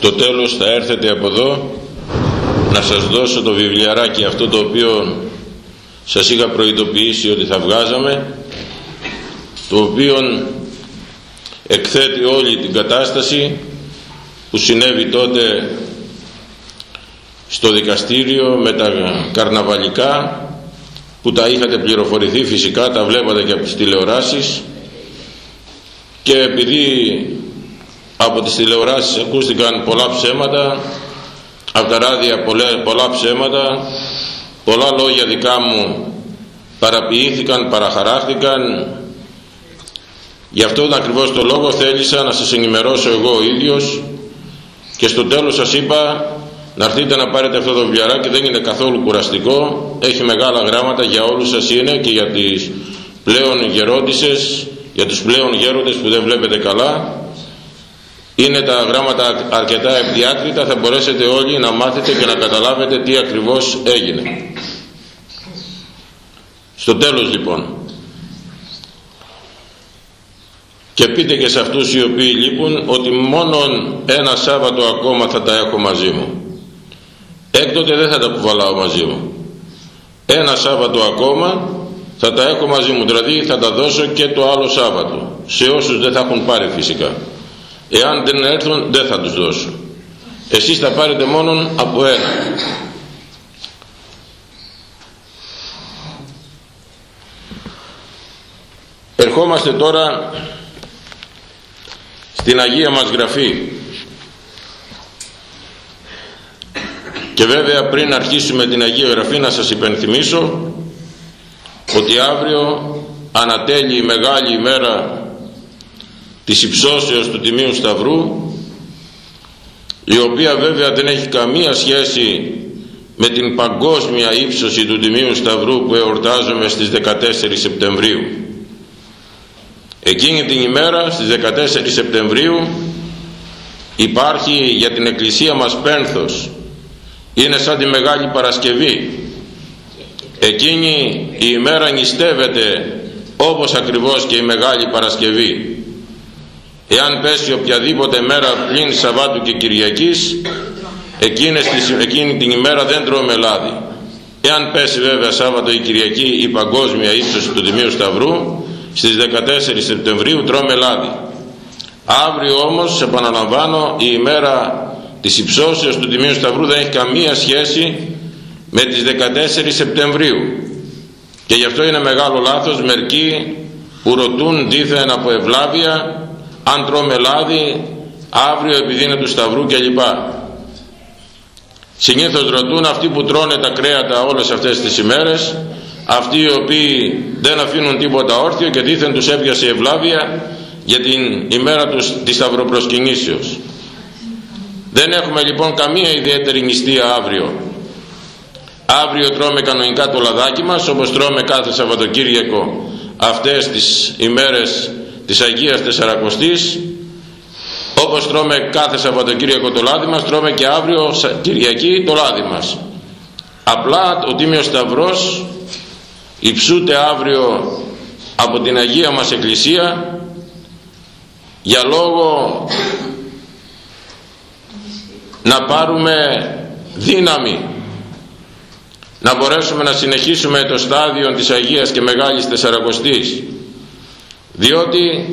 στο τέλος θα έρθετε από εδώ να σας δώσω το βιβλιαράκι αυτό το οποίο σας είχα προειδοποιήσει ότι θα βγάζαμε το οποίο εκθέτει όλη την κατάσταση που συνέβη τότε στο δικαστήριο με τα καρναβαλικά που τα είχατε πληροφορηθεί φυσικά τα βλέπατε και από τις τηλεοράσεις. Και επειδή από τις τηλεοράσεις ακούστηκαν πολλά ψέματα από τα ράδια πολλά, πολλά ψέματα. Πολλά λόγια δικά μου παραποιήθηκαν, παραχαράχθηκαν. Γι' αυτόν ακριβώς το λόγο θέλησα να σας ενημερώσω εγώ ο ίδιος. Και στο τέλος σας είπα να έρθετε να πάρετε αυτό το βιβλιαράκι δεν είναι καθόλου κουραστικό. Έχει μεγάλα γράμματα για όλους σας είναι και για τις πλέον γερόντισες για τους πλέον γέροντες που δεν βλέπετε καλά είναι τα γράμματα αρκετά ευδιάκριτα. Θα μπορέσετε όλοι να μάθετε και να καταλάβετε τι ακριβώς έγινε. Στο τέλος λοιπόν. Και πείτε και σε αυτούς οι οποίοι λείπουν ότι μόνο ένα Σάββατο ακόμα θα τα έχω μαζί μου. Έκτοτε δεν θα τα κουβαλάω μαζί μου. Ένα Σάββατο ακόμα θα τα έχω μαζί μου. Δηλαδή θα τα δώσω και το άλλο Σάββατο. Σε όσους δεν θα έχουν πάρει φυσικά εάν δεν έρθουν δεν θα τους δώσω. Εσείς θα πάρετε μόνον από ένα. Ερχόμαστε τώρα στην Αγία μας Γραφή. Και βέβαια πριν αρχίσουμε την Αγία Γραφή να σας υπενθυμίσω ότι αύριο ανατέλει η μεγάλη ημέρα της υψώσεως του Τιμίου Σταυρού η οποία βέβαια δεν έχει καμία σχέση με την παγκόσμια ύψωση του Τιμίου Σταυρού που εορτάζουμε στις 14 Σεπτεμβρίου. Εκείνη την ημέρα στις 14 Σεπτεμβρίου υπάρχει για την Εκκλησία μας πένθος. Είναι σαν τη Μεγάλη Παρασκευή. Εκείνη η ημέρα νηστεύεται όπως ακριβώς και η Μεγάλη Παρασκευή εάν πέσει οποιαδήποτε μέρα πλην Σαββάτου και Κυριακής εκείνες, εκείνη την ημέρα δεν τρώμε λάδι. Εάν πέσει βέβαια Σάββατο ή Κυριακή η παγκόσμια ύψωση του Τιμίου Σταυρού στις 14 Σεπτεμβρίου τρώμε λάδι. Αύριο όμως επαναλαμβάνω η ημέρα της υψώσεως του Τιμίου Σταυρού δεν έχει καμία σχέση με τις 14 Σεπτεμβρίου. Και γι' αυτό είναι μεγάλο λάθος μερικοί που ρωτούν δίθεν από ευλάβεια αν τρώμε λάδι αύριο επειδή είναι του Σταυρού κλπ. Συνήθως ρωτούν αυτοί που τρώνε τα κρέατα όλες αυτές τις ημέρες αυτοί οι οποίοι δεν αφήνουν τίποτα όρθιο και δίθεν τους έπιασε ευλάβεια για την ημέρα τους της Σταυροπροσκυνήσεως. Δεν έχουμε λοιπόν καμία ιδιαίτερη νηστεία αύριο. Αύριο τρώμε κανονικά το λαδάκι μας όπως τρώμε κάθε Σαββατοκύριακο αυτές τις ημέρες της Αγίας Τεσσαρακοστής όπως τρώμε κάθε Σαββατοκύριακο το λάδι μας τρώμε και αύριο Κυριακή το λάδι μας. Απλά ο Τίμιος Σταυρός υψούται αύριο από την Αγία μας Εκκλησία για λόγο να πάρουμε δύναμη να μπορέσουμε να συνεχίσουμε το στάδιο της Αγίας και Μεγάλης Τεσσαρακοστής διότι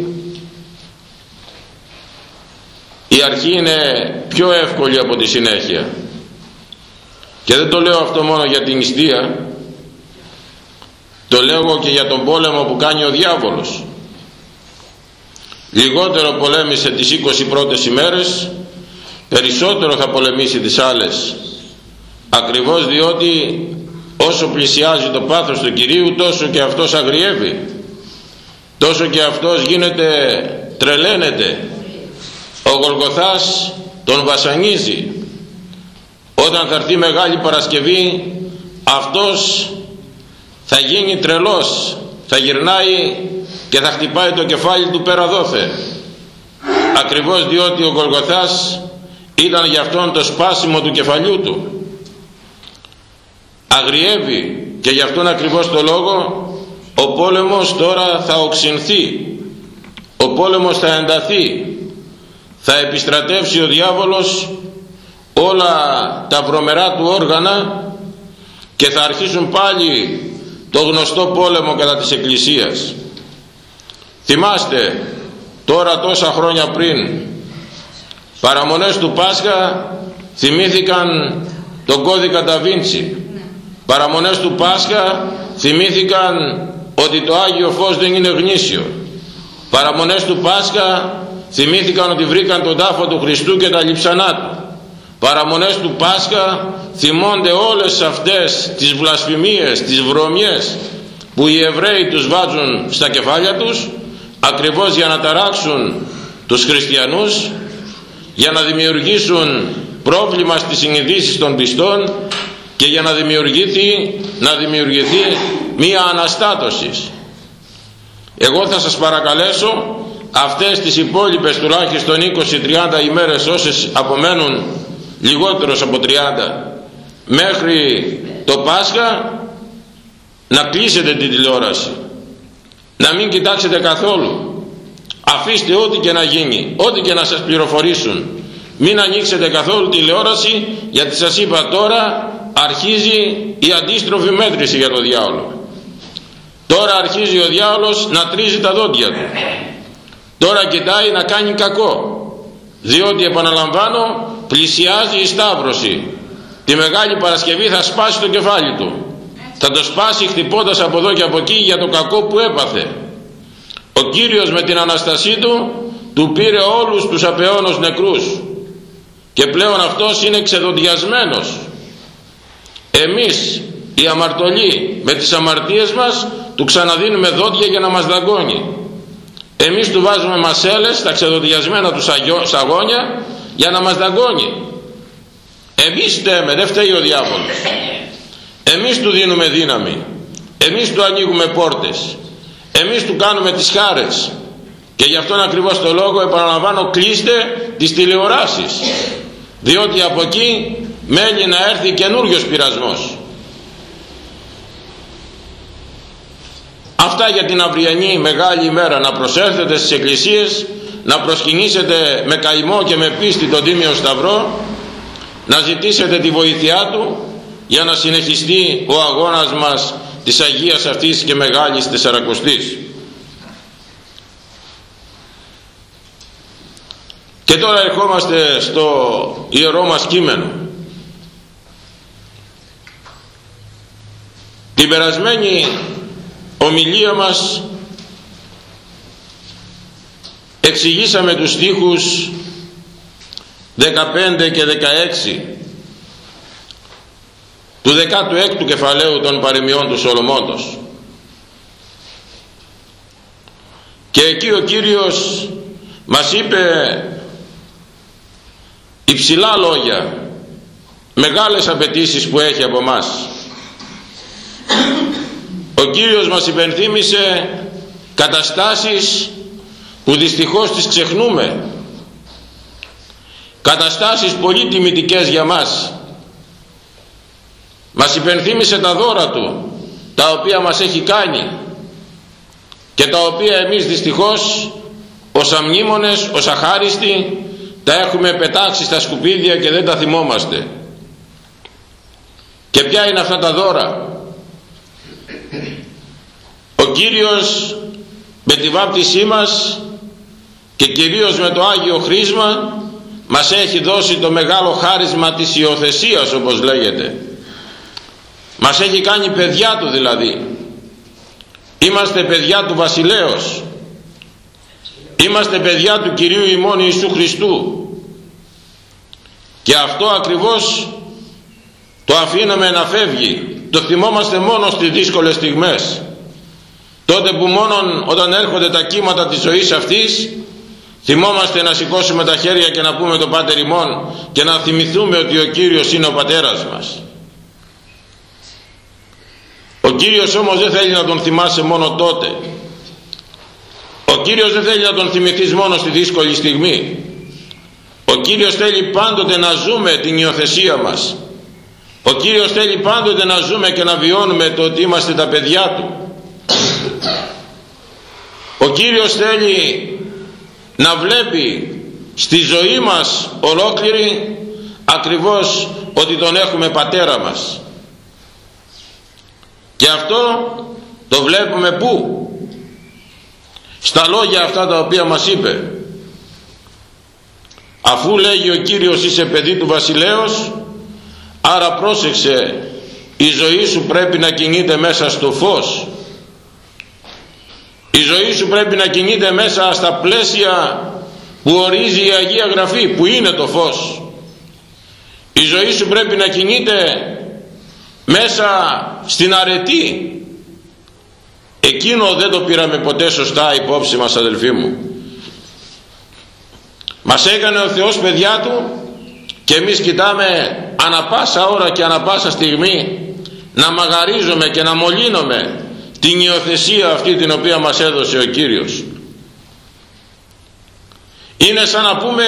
η αρχή είναι πιο εύκολη από τη συνέχεια. Και δεν το λέω αυτό μόνο για την νηστεία το λέω και για τον πόλεμο που κάνει ο διάβολος. Λιγότερο πολέμησε τις 20 πρώτες ημέρες περισσότερο θα πολεμήσει τις άλλες. Ακριβώς διότι όσο πλησιάζει το πάθος του Κυρίου τόσο και αυτός αγριεύει τόσο και αυτός γίνεται τρελαίνεται. Ο Γολγοθάς τον βασανίζει. Όταν θα έρθει Μεγάλη Παρασκευή αυτός θα γίνει τρελός. Θα γυρνάει και θα χτυπάει το κεφάλι του πέρα δόθε ακριβώς διότι ο Γολγοθάς ήταν για αυτόν το σπάσιμο του κεφαλιού του. Αγριεύει και γι' αυτόν ακριβώς το λόγο ο πόλεμος τώρα θα οξυνθεί. Ο πόλεμος θα ενταθεί. Θα επιστρατεύσει ο διάβολος όλα τα βρωμερά του όργανα και θα αρχίσουν πάλι το γνωστό πόλεμο κατά της Εκκλησίας. Θυμάστε τώρα τόσα χρόνια πριν παραμονές του Πάσχα θυμήθηκαν τον κώδικα Νταβίντσι. Παραμονές του Πάσχα θυμήθηκαν ότι το Άγιο Φως δεν είναι γνήσιο. Παραμονές του Πάσχα θυμήθηκαν ότι βρήκαν τον τάφο του Χριστού και τα λειψανά του. Παραμονές του Πάσχα θυμώνται όλες αυτές τις βλασφημίες, τις βρωμιές που οι Εβραίοι τους βάζουν στα κεφάλια τους ακριβώς για να ταράξουν τους χριστιανούς για να δημιουργήσουν πρόβλημα στις συνειδήσεις των πιστών και για να δημιουργηθεί, να δημιουργηθεί μία αναστάτωσης. Εγώ θα σας παρακαλέσω αυτές τις υπόλοιπες τουλάχιστον 20-30 ημέρες όσες απομένουν λιγότερος από 30 μέχρι το Πάσχα να κλείσετε την τηλεόραση. Να μην κοιτάξετε καθόλου. Αφήστε ό,τι και να γίνει ό,τι και να σας πληροφορήσουν. Μην ανοίξετε καθόλου τηλεόραση γιατί σας είπα τώρα αρχίζει η αντίστροφη μέτρηση για το διάολο. Τώρα αρχίζει ο διάολος να τρίζει τα δόντια του. Τώρα κοιτάει να κάνει κακό. Διότι επαναλαμβάνω πλησιάζει η Σταύρωση. Τη Μεγάλη Παρασκευή θα σπάσει το κεφάλι του. Θα το σπάσει χτυπώντας από εδώ και από εκεί για το κακό που έπαθε. Ο Κύριος με την Αναστασή του του πήρε όλους τους απεώνους νεκρούς. Και πλέον αυτός είναι ξεδοντιασμένος εμείς οι αμαρτωλοί με τις αμαρτίες μας του ξαναδίνουμε δόντια για να μας δαγκώνει. Εμείς του βάζουμε μασέλες στα ξεδοντιασμένα του σαγόνια για να μας δαγκώνει. Εμείς στέμε δεν φταίει ο διάβολος. Εμείς του δίνουμε δύναμη. Εμείς του ανοίγουμε πόρτες. Εμείς του κάνουμε τις χάρες. Και γι' αυτόν ακριβώς το λόγο επαναλαμβάνω κλείστε τις τηλεοράσεις. Διότι από εκεί μένει να έρθει καινούριος πειρασμός αυτά για την αυριανή μεγάλη ημέρα να προσέλθετε στις εκκλησίες να προσκυνήσετε με καημό και με πίστη τον Τίμιο Σταυρό να ζητήσετε τη βοήθειά Του για να συνεχιστεί ο αγώνας μας της Αγίας αυτής και Μεγάλης Τεσσαρακοστής. Και τώρα ερχόμαστε στο ιερό μας κείμενο. Την περασμένη ομιλία μας εξηγήσαμε τους στίχους 15 και 16 του 16ου κεφαλαίου των παρεμιών του Σολομώντος και εκεί ο Κύριος μας είπε υψηλά λόγια μεγάλες απαιτήσεις που έχει από μας ο Κύριος μας υπενθύμησε καταστάσεις που δυστυχώς τις ξεχνούμε. Καταστάσεις πολύ τιμητικές για μας. Μας υπενθύμησε τα δώρα του τα οποία μας έχει κάνει και τα οποία εμείς δυστυχώς ως αμνήμονες, ως αχάριστοι τα έχουμε πετάξει στα σκουπίδια και δεν τα θυμόμαστε. Και ποια είναι αυτά τα δώρα; Ο Κύριος με τη βάπτισή μας και κυρίως με το Άγιο Χρίσμα μας έχει δώσει το μεγάλο χάρισμα της υιοθεσίας όπως λέγεται. Μας έχει κάνει παιδιά του δηλαδή. Είμαστε παιδιά του βασιλέως. Είμαστε παιδιά του Κυρίου ημών Ιησού Χριστού. Και αυτό ακριβώς το αφήναμε να φεύγει. Το θυμόμαστε μόνο στις δύσκολες στιγμές τότε που μόνο όταν έρχονται τα κύματα της ζωής αυτής θυμόμαστε να σηκώσουμε τα χέρια και να πούμε το Πάτερ ημών και να θυμηθούμε ότι ο Κύριος είναι ο Πατέρας μας. Ο Κύριος όμως δεν θέλει να τον θυμάσαι μόνο τότε. Ο Κύριος δεν θέλει να τον θυμηθείς μόνο στη δύσκολη στιγμή. Ο Κύριος θέλει πάντοτε να ζούμε την υιοθεσία μας. Ο Κύριος θέλει πάντοτε να ζούμε και να βιώνουμε το ότι είμαστε τα παιδιά Του ο Κύριος θέλει να βλέπει στη ζωή μας ολόκληρη ακριβώς ότι τον έχουμε πατέρα μας. Και αυτό το βλέπουμε πού; Στα λόγια αυτά τα οποία μας είπε. Αφού λέγει ο Κύριος είσαι παιδί του βασιλέως άρα πρόσεξε η ζωή σου πρέπει να κινείται μέσα στο φως η ζωή σου πρέπει να κινείται μέσα στα πλαίσια που ορίζει η Αγία Γραφή που είναι το φως. Η ζωή σου πρέπει να κινείται μέσα στην αρετή. Εκείνο δεν το πήραμε ποτέ σωστά υπόψη μας αδελφοί μου. Μας έκανε ο Θεός παιδιά Του και εμείς κοιτάμε ανα πάσα ώρα και ανα πάσα στιγμή να μαγαρίζουμε και να μολύνουμε την υιοθεσία αυτή την οποία μας έδωσε ο Κύριος. Είναι σαν να πούμε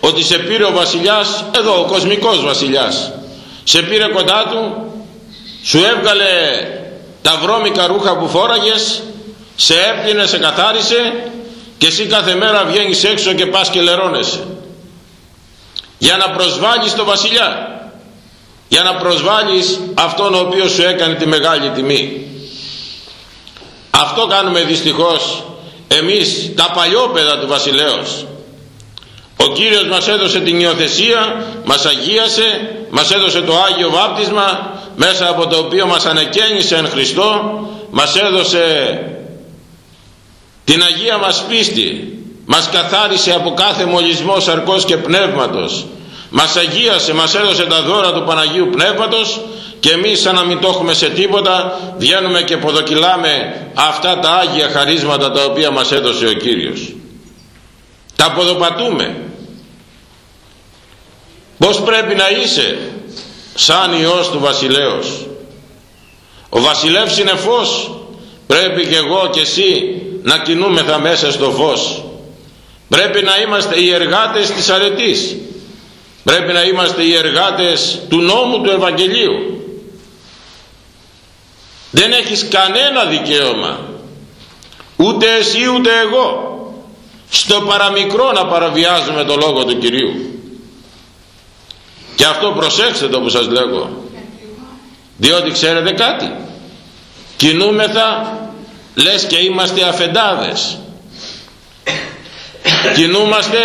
ότι σε πήρε ο βασιλιάς εδώ ο κοσμικός βασιλιάς. Σε πήρε κοντά του σου έβγαλε τα βρώμικα ρούχα που φόραγες σε έπλυνε, σε καθάρισε και εσύ κάθε μέρα βγαίνεις έξω και πας και λερώνεσαι. Για να προσβάλλεις το βασιλιά. Για να προσβάλλεις αυτόν ο οποίος σου έκανε τη μεγάλη τιμή αυτό κάνουμε δυστυχώς εμείς τα παλιόπαιδα του βασιλέως. Ο Κύριος μας έδωσε την υιοθεσία μας αγίασε μας έδωσε το Άγιο Βάπτισμα μέσα από το οποίο μας ανεκαίνισε εν Χριστώ μας έδωσε την Αγία μας πίστη μας καθάρισε από κάθε μολυσμό σαρκός και πνεύματος μας αγίασε, μας έδωσε τα δώρα του Παναγίου Πνεύματος και εμείς σαν να μην το έχουμε σε τίποτα βγαίνουμε και ποδοκυλάμε αυτά τα Άγια χαρίσματα τα οποία μας έδωσε ο Κύριος. Τα ποδοπατούμε. Πως πρέπει να είσαι σαν Υιός του Βασιλέως; Ο βασιλεύς είναι φως. Πρέπει και εγώ και εσύ να κινούμεθα μέσα στο φως. Πρέπει να είμαστε οι εργάτες της αρετής. Πρέπει να είμαστε οι εργάτες του νόμου του Ευαγγελίου δεν έχεις κανένα δικαίωμα. Ούτε εσύ ούτε εγώ. Στο παραμικρό να παραβιάζουμε το λόγο του Κυρίου. Και αυτό προσέξτε το που σας λέγω. Διότι ξέρετε κάτι. Κινούμεθα λες και είμαστε αφεντάδες. Κινούμαστε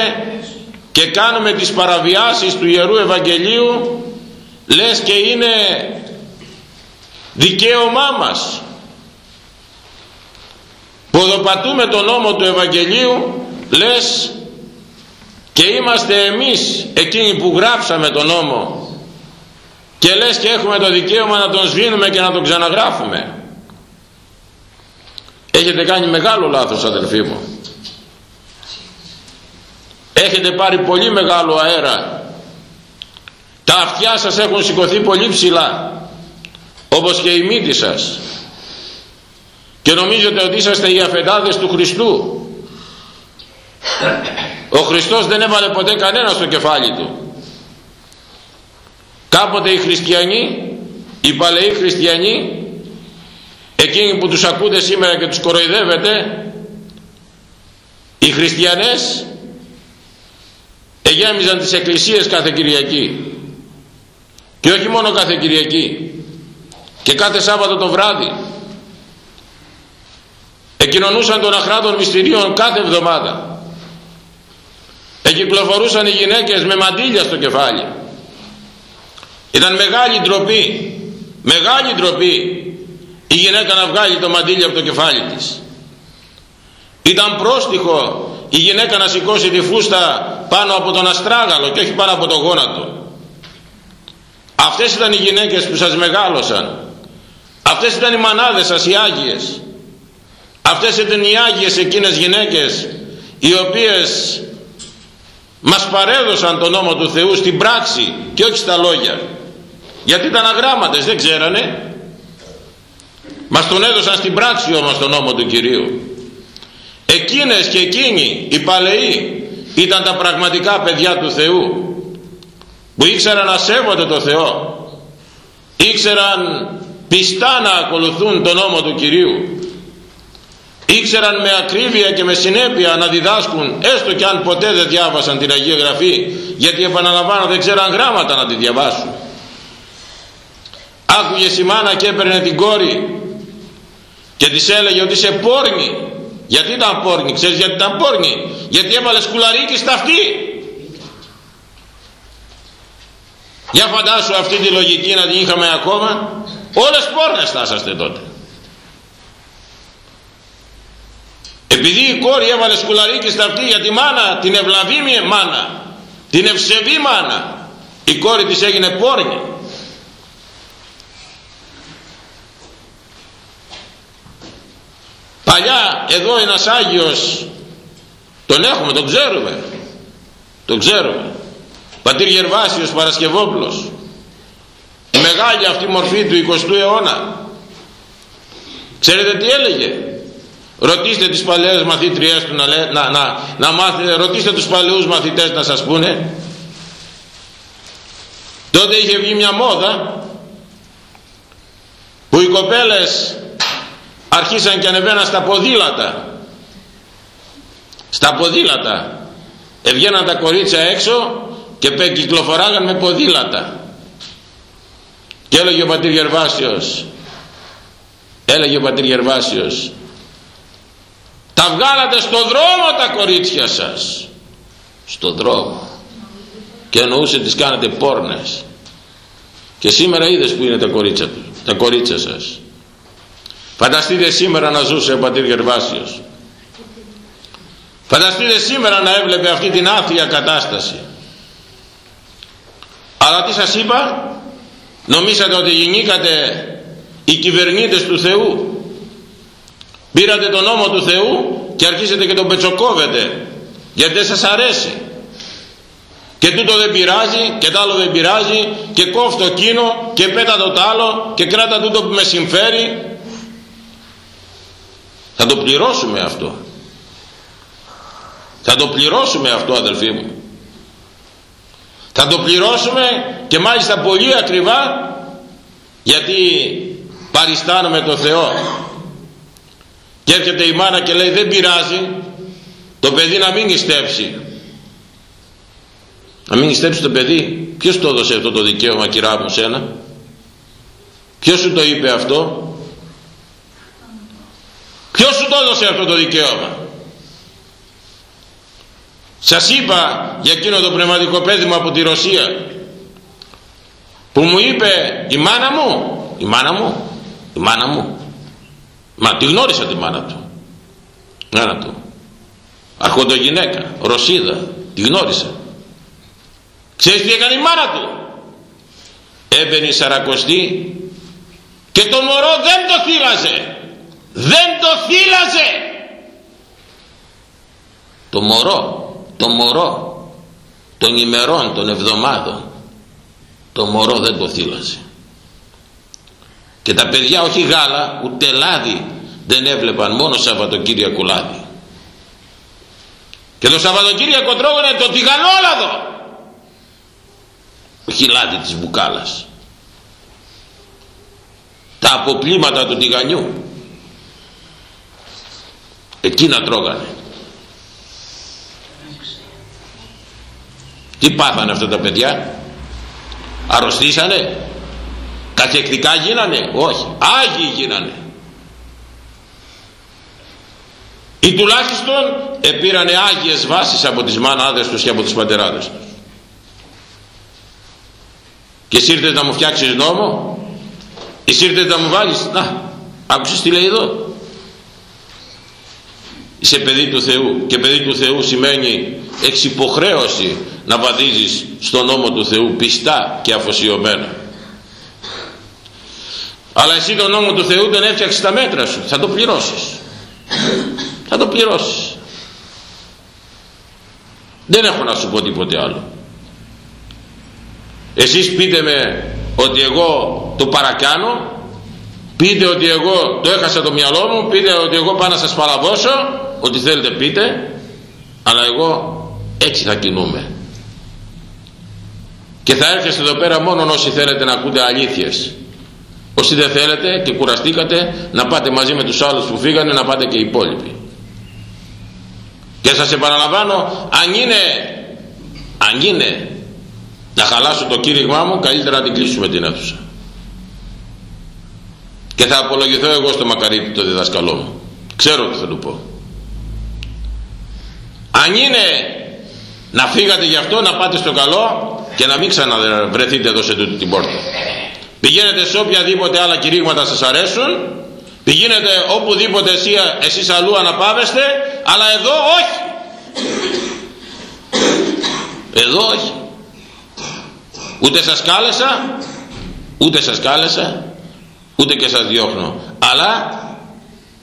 και κάνουμε τις παραβιάσεις του Ιερού Ευαγγελίου λες και είναι δικαίωμά μας. Ποδοπατούμε τον νόμο του Ευαγγελίου λες και είμαστε εμείς εκείνοι που γράψαμε τον νόμο. Και λες και έχουμε το δικαίωμα να τον σβήνουμε και να τον ξαναγράφουμε. Έχετε κάνει μεγάλο λάθος αδελφοί μου. Έχετε πάρει πολύ μεγάλο αέρα. Τα αυτιά σας έχουν σηκωθεί πολύ ψηλά όπως και η μύτη σας. Και νομίζετε ότι είσαστε οι αφεντάδες του Χριστού. Ο Χριστός δεν έβαλε ποτέ κανένα στο κεφάλι του. Κάποτε οι χριστιανοί οι παλαιοί χριστιανοί εκείνοι που τους ακούτε σήμερα και τους κοροϊδεύετε οι χριστιανές εγέμιζαν τις εκκλησίες κάθε Κυριακή. Και όχι μόνο κάθε Κυριακή και κάθε Σάββατο το βράδυ εκοινωνούσαν τον αχράτων μυστηρίων κάθε εβδομάδα. Εκυκλοφορούσαν οι γυναίκες με μαντήλια στο κεφάλι. Ήταν μεγάλη ντροπή μεγάλη ντροπή η γυναίκα να βγάλει το μαντήλι από το κεφάλι της. Ήταν πρόστιχο η γυναίκα να σηκώσει τη φούστα πάνω από τον αστράγαλο και όχι πάνω από το γόνατο. Αυτές ήταν οι γυναίκες που σας μεγάλωσαν αυτές ήταν οι μανάδες σας οι Άγιες. Αυτές ήταν οι Άγιες εκείνες γυναίκες οι οποίες μας παρέδωσαν τον νόμο του Θεού στην πράξη και όχι στα λόγια. Γιατί ήταν αγράμματες δεν ξέρανε. Μας τον έδωσαν στην πράξη όμως τον νόμο του Κυρίου. Εκείνες και εκείνοι οι παλαιοί ήταν τα πραγματικά παιδιά του Θεού που ήξεραν να σέβονται το Θεό. Ήξεραν πιστά να ακολουθούν τον νόμο του Κυρίου. Ήξεραν με ακρίβεια και με συνέπεια να διδάσκουν έστω και αν ποτέ δεν διάβασαν την Αγία Γραφή γιατί επαναλαμβάνω δεν ξέραν γράμματα να τη διαβάσουν. Άκουγε η μάνα και έπαιρνε την κόρη και της έλεγε ότι είσαι πόρνη. Γιατί ήταν πόρνη ξέρεις γιατί ήταν πόρνη; Γιατί έβαλες σκουλαρίκι στα αυτή για φαντάσου αυτή τη λογική να την είχαμε ακόμα όλες πόρνες θα είσαστε τότε. Επειδή η κόρη έβαλε σκουλαρίκι στα αυτή για τη μάνα την ευλαβή μάνα την ευσεβή μάνα η κόρη της έγινε πόρνη. Παλιά εδώ ένας Άγιος τον έχουμε, τον ξέρουμε τον ξέρουμε. Πατήρ Γερβάσιος Παρασκευόπουλος. η μεγάλη αυτή μορφή του 20ου αιώνα. Ξέρετε τι έλεγε; Ρωτήστε τις παλαιές μαθήτριές του να, να, να, να μάθετε, ρωτήστε τους παλαιούς μαθητές να σας πούνε. Τότε είχε βγει μια μόδα που οι κοπέλες αρχίσαν και ανεβαίναν στα ποδήλατα. Στα ποδήλατα. Εβγαίναν τα κορίτσια έξω και κυκλοφοράγαν με ποδήλατα και έλεγε ο πατήρ Γερβάσιος έλεγε ο πατήρ Γερβάσιος τα βγάλατε στο δρόμο τα κορίτσια σας στο δρόμο και εννοούσε τις κάνετε πόρνες και σήμερα είδες που είναι τα κορίτσια, τα κορίτσια σας Φανταστείτε σήμερα να ζούσε ο πατήρ Γερβάσιος. Φανταστείτε σήμερα να έβλεπε αυτή την άθλια κατάσταση. Αλλά τι σας είπα, νομίσατε ότι γεννήκατε οι κυβερνήτες του Θεού; Πήρατε τον νόμο του Θεού και αρχίσετε και τον πετσοκόβετε γιατί δεν σας αρέσει. Και τούτο δεν πειράζει και τ' άλλο δεν πειράζει και κόφτω εκείνο και πέτα το τ' άλλο και κράτα τούτο που με συμφέρει θα το πληρώσουμε αυτό. Θα το πληρώσουμε αυτό αδελφοί μου. Θα το πληρώσουμε και μάλιστα πολύ ακριβά γιατί παριστάνουμε το Θεό. Και έρχεται η μάνα και λέει δεν πειράζει το παιδί να μην νηστέψει. Να μην νηστέψει το παιδί. Ποιος το έδωσε αυτό το δικαίωμα κυρά μου σένα; Ποιος σου το είπε αυτό; Ποιος σου το έδωσε αυτό το δικαίωμα; Σας είπα για εκείνο το πνευματικό παιδί από τη Ρωσία που μου είπε η μάνα μου, η μάνα μου, η μάνα μου, μα τη γνώρισα τη μάνα του, μάνα του, αρχοντογυναίκα, Ρωσίδα, τη γνώρισα. Ξέρεις τι έκανε η μάνα του; Έμπαινε η Σαρακοστή και το μωρό δεν το θύλαζε δεν το θύλαζε το μωρό το μωρό των ημερών των εβδομάδων το μωρό δεν το θύλαζε και τα παιδιά όχι γάλα ούτε λάδι δεν έβλεπαν μόνο Σαββατοκύριακο λάδι. Και το Σαββατοκύριακο τρώγανε το τηγανόλαδο! Όχι λάδι της μπουκάλας. Τα αποπλήματα του τηγανιού. Εκείνα τρώγανε τι πάθανε αυτά τα παιδιά; Αρρωστήσανε; Καθεκτικά γίνανε; Όχι. Άγιοι γίνανε. Ή τουλάχιστον επήρανε Άγιες βάσεις από τις μάναδες τους και από τις πατεράδες τους. Και εσύ ήρθες να μου φτιάξεις νόμο; Εσύ ήρθες να μου βάλεις; Να άκουσες τι λέει εδώ. Είσαι παιδί του Θεού και παιδί του Θεού σημαίνει έχεις υποχρέωση να βαδίζεις στον νόμο του Θεού πιστά και αφοσιωμένα. Αλλά εσύ τον νόμο του Θεού τον έφτιαξες στα μέτρα σου. Θα το πληρώσεις. Θα το πληρώσεις. Δεν έχω να σου πω τίποτε άλλο. Εσείς πείτε με ότι εγώ το παρακάνω πείτε ότι εγώ το έχασα το μυαλό μου πείτε ότι εγώ πάω να σας παραδώσω ό,τι θέλετε πείτε αλλά εγώ έτσι θα κινούμε και θα έρχεστε εδώ πέρα μόνο όσοι θέλετε να ακούτε αλήθειες. Όσοι δεν θέλετε και κουραστήκατε να πάτε μαζί με τους άλλους που φύγανε να πάτε και οι υπόλοιποι. Και σας επαναλαμβάνω αν είναι αν είναι να χαλάσω το κήρυγμά μου καλύτερα να την κλείσουμε την αίθουσα. Και θα απολογηθώ εγώ στο μακαρίτι το διδασκαλό μου. Ξέρω τι θα του πω. Αν είναι να φύγατε γι' αυτό να πάτε στο καλό και να μην ξαναβρεθείτε εδώ σε τούτη την πόρτα. Πηγαίνετε σε οποιαδήποτε άλλα κηρύγματα σας αρέσουν. Πηγαίνετε οπουδήποτε εσύ, εσείς αλλού αναπάβεστε. Αλλά εδώ όχι. Εδώ όχι. Ούτε σας κάλεσα ούτε σας κάλεσα ούτε και σας διώχνω. Αλλά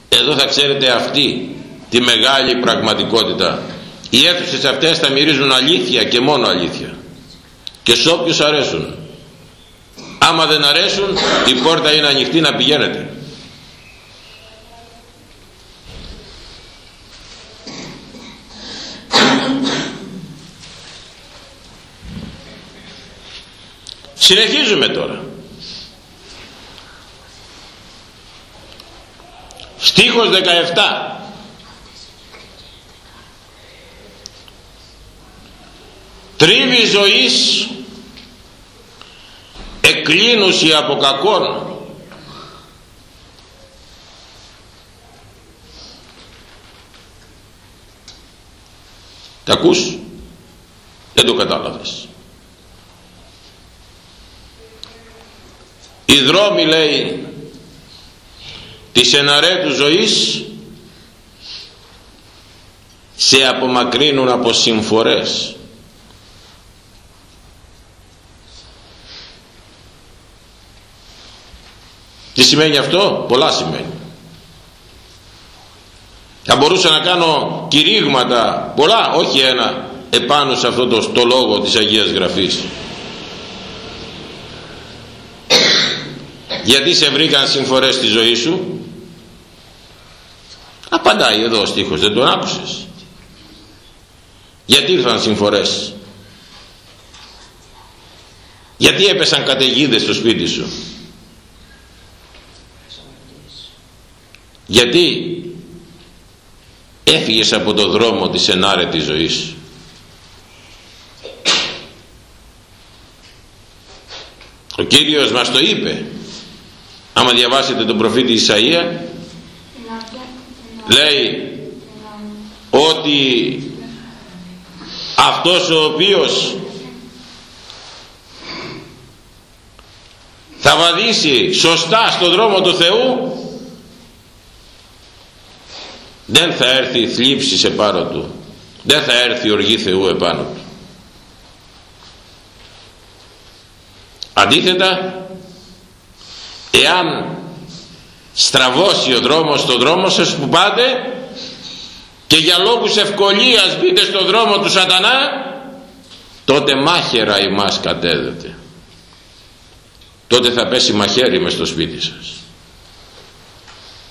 εδώ θα ξέρετε αυτή τη μεγάλη πραγματικότητα. Οι αίθουσες αυτές θα μυρίζουν αλήθεια και μόνο αλήθεια και σε όποιους αρέσουν. Άμα δεν αρέσουν η πόρτα είναι ανοιχτή να πηγαίνετε. Συνεχίζουμε τώρα. Στίχος 17 τρίβη ζωής εκκλίνουση από κακόν. Τα ακούς; Δεν το κατάλαβες. Οι δρόμοι λέει της εναρέτου ζωής σε απομακρύνουν από συμφορές Τι σημαίνει αυτό, πολλά σημαίνει. Θα μπορούσα να κάνω κηρύγματα, πολλά, όχι ένα, επάνω σε αυτό το, το λόγο της Αγίας Γραφής. Γιατί σε βρήκαν συμφορές στη ζωή σου; Απαντάει εδώ ο στίχος, δεν τον άκουσες. Γιατί ήρθαν συμφορές; Γιατί έπεσαν καταιγίδες στο σπίτι σου; Γιατί έφυγες από το δρόμο της ενάρετης ζωής. Ο Κύριος μας το είπε. Άμα διαβάσετε τον προφήτη Ισαΐα λέει ότι αυτός ο οποίος θα βαδίσει σωστά στον δρόμο του Θεού δεν θα έρθει η θλίψη σε πάνω του. Δεν θα έρθει η οργή Θεού επάνω του. Αντίθετα εάν στραβώσει ο δρόμος στο δρόμος σας που πάτε και για λόγους ευκολίας μπείτε στο δρόμο του σατανά τότε μάχαιρα ημάς κατέδεται. Τότε θα πέσει μαχαίρι μες στο σπίτι σας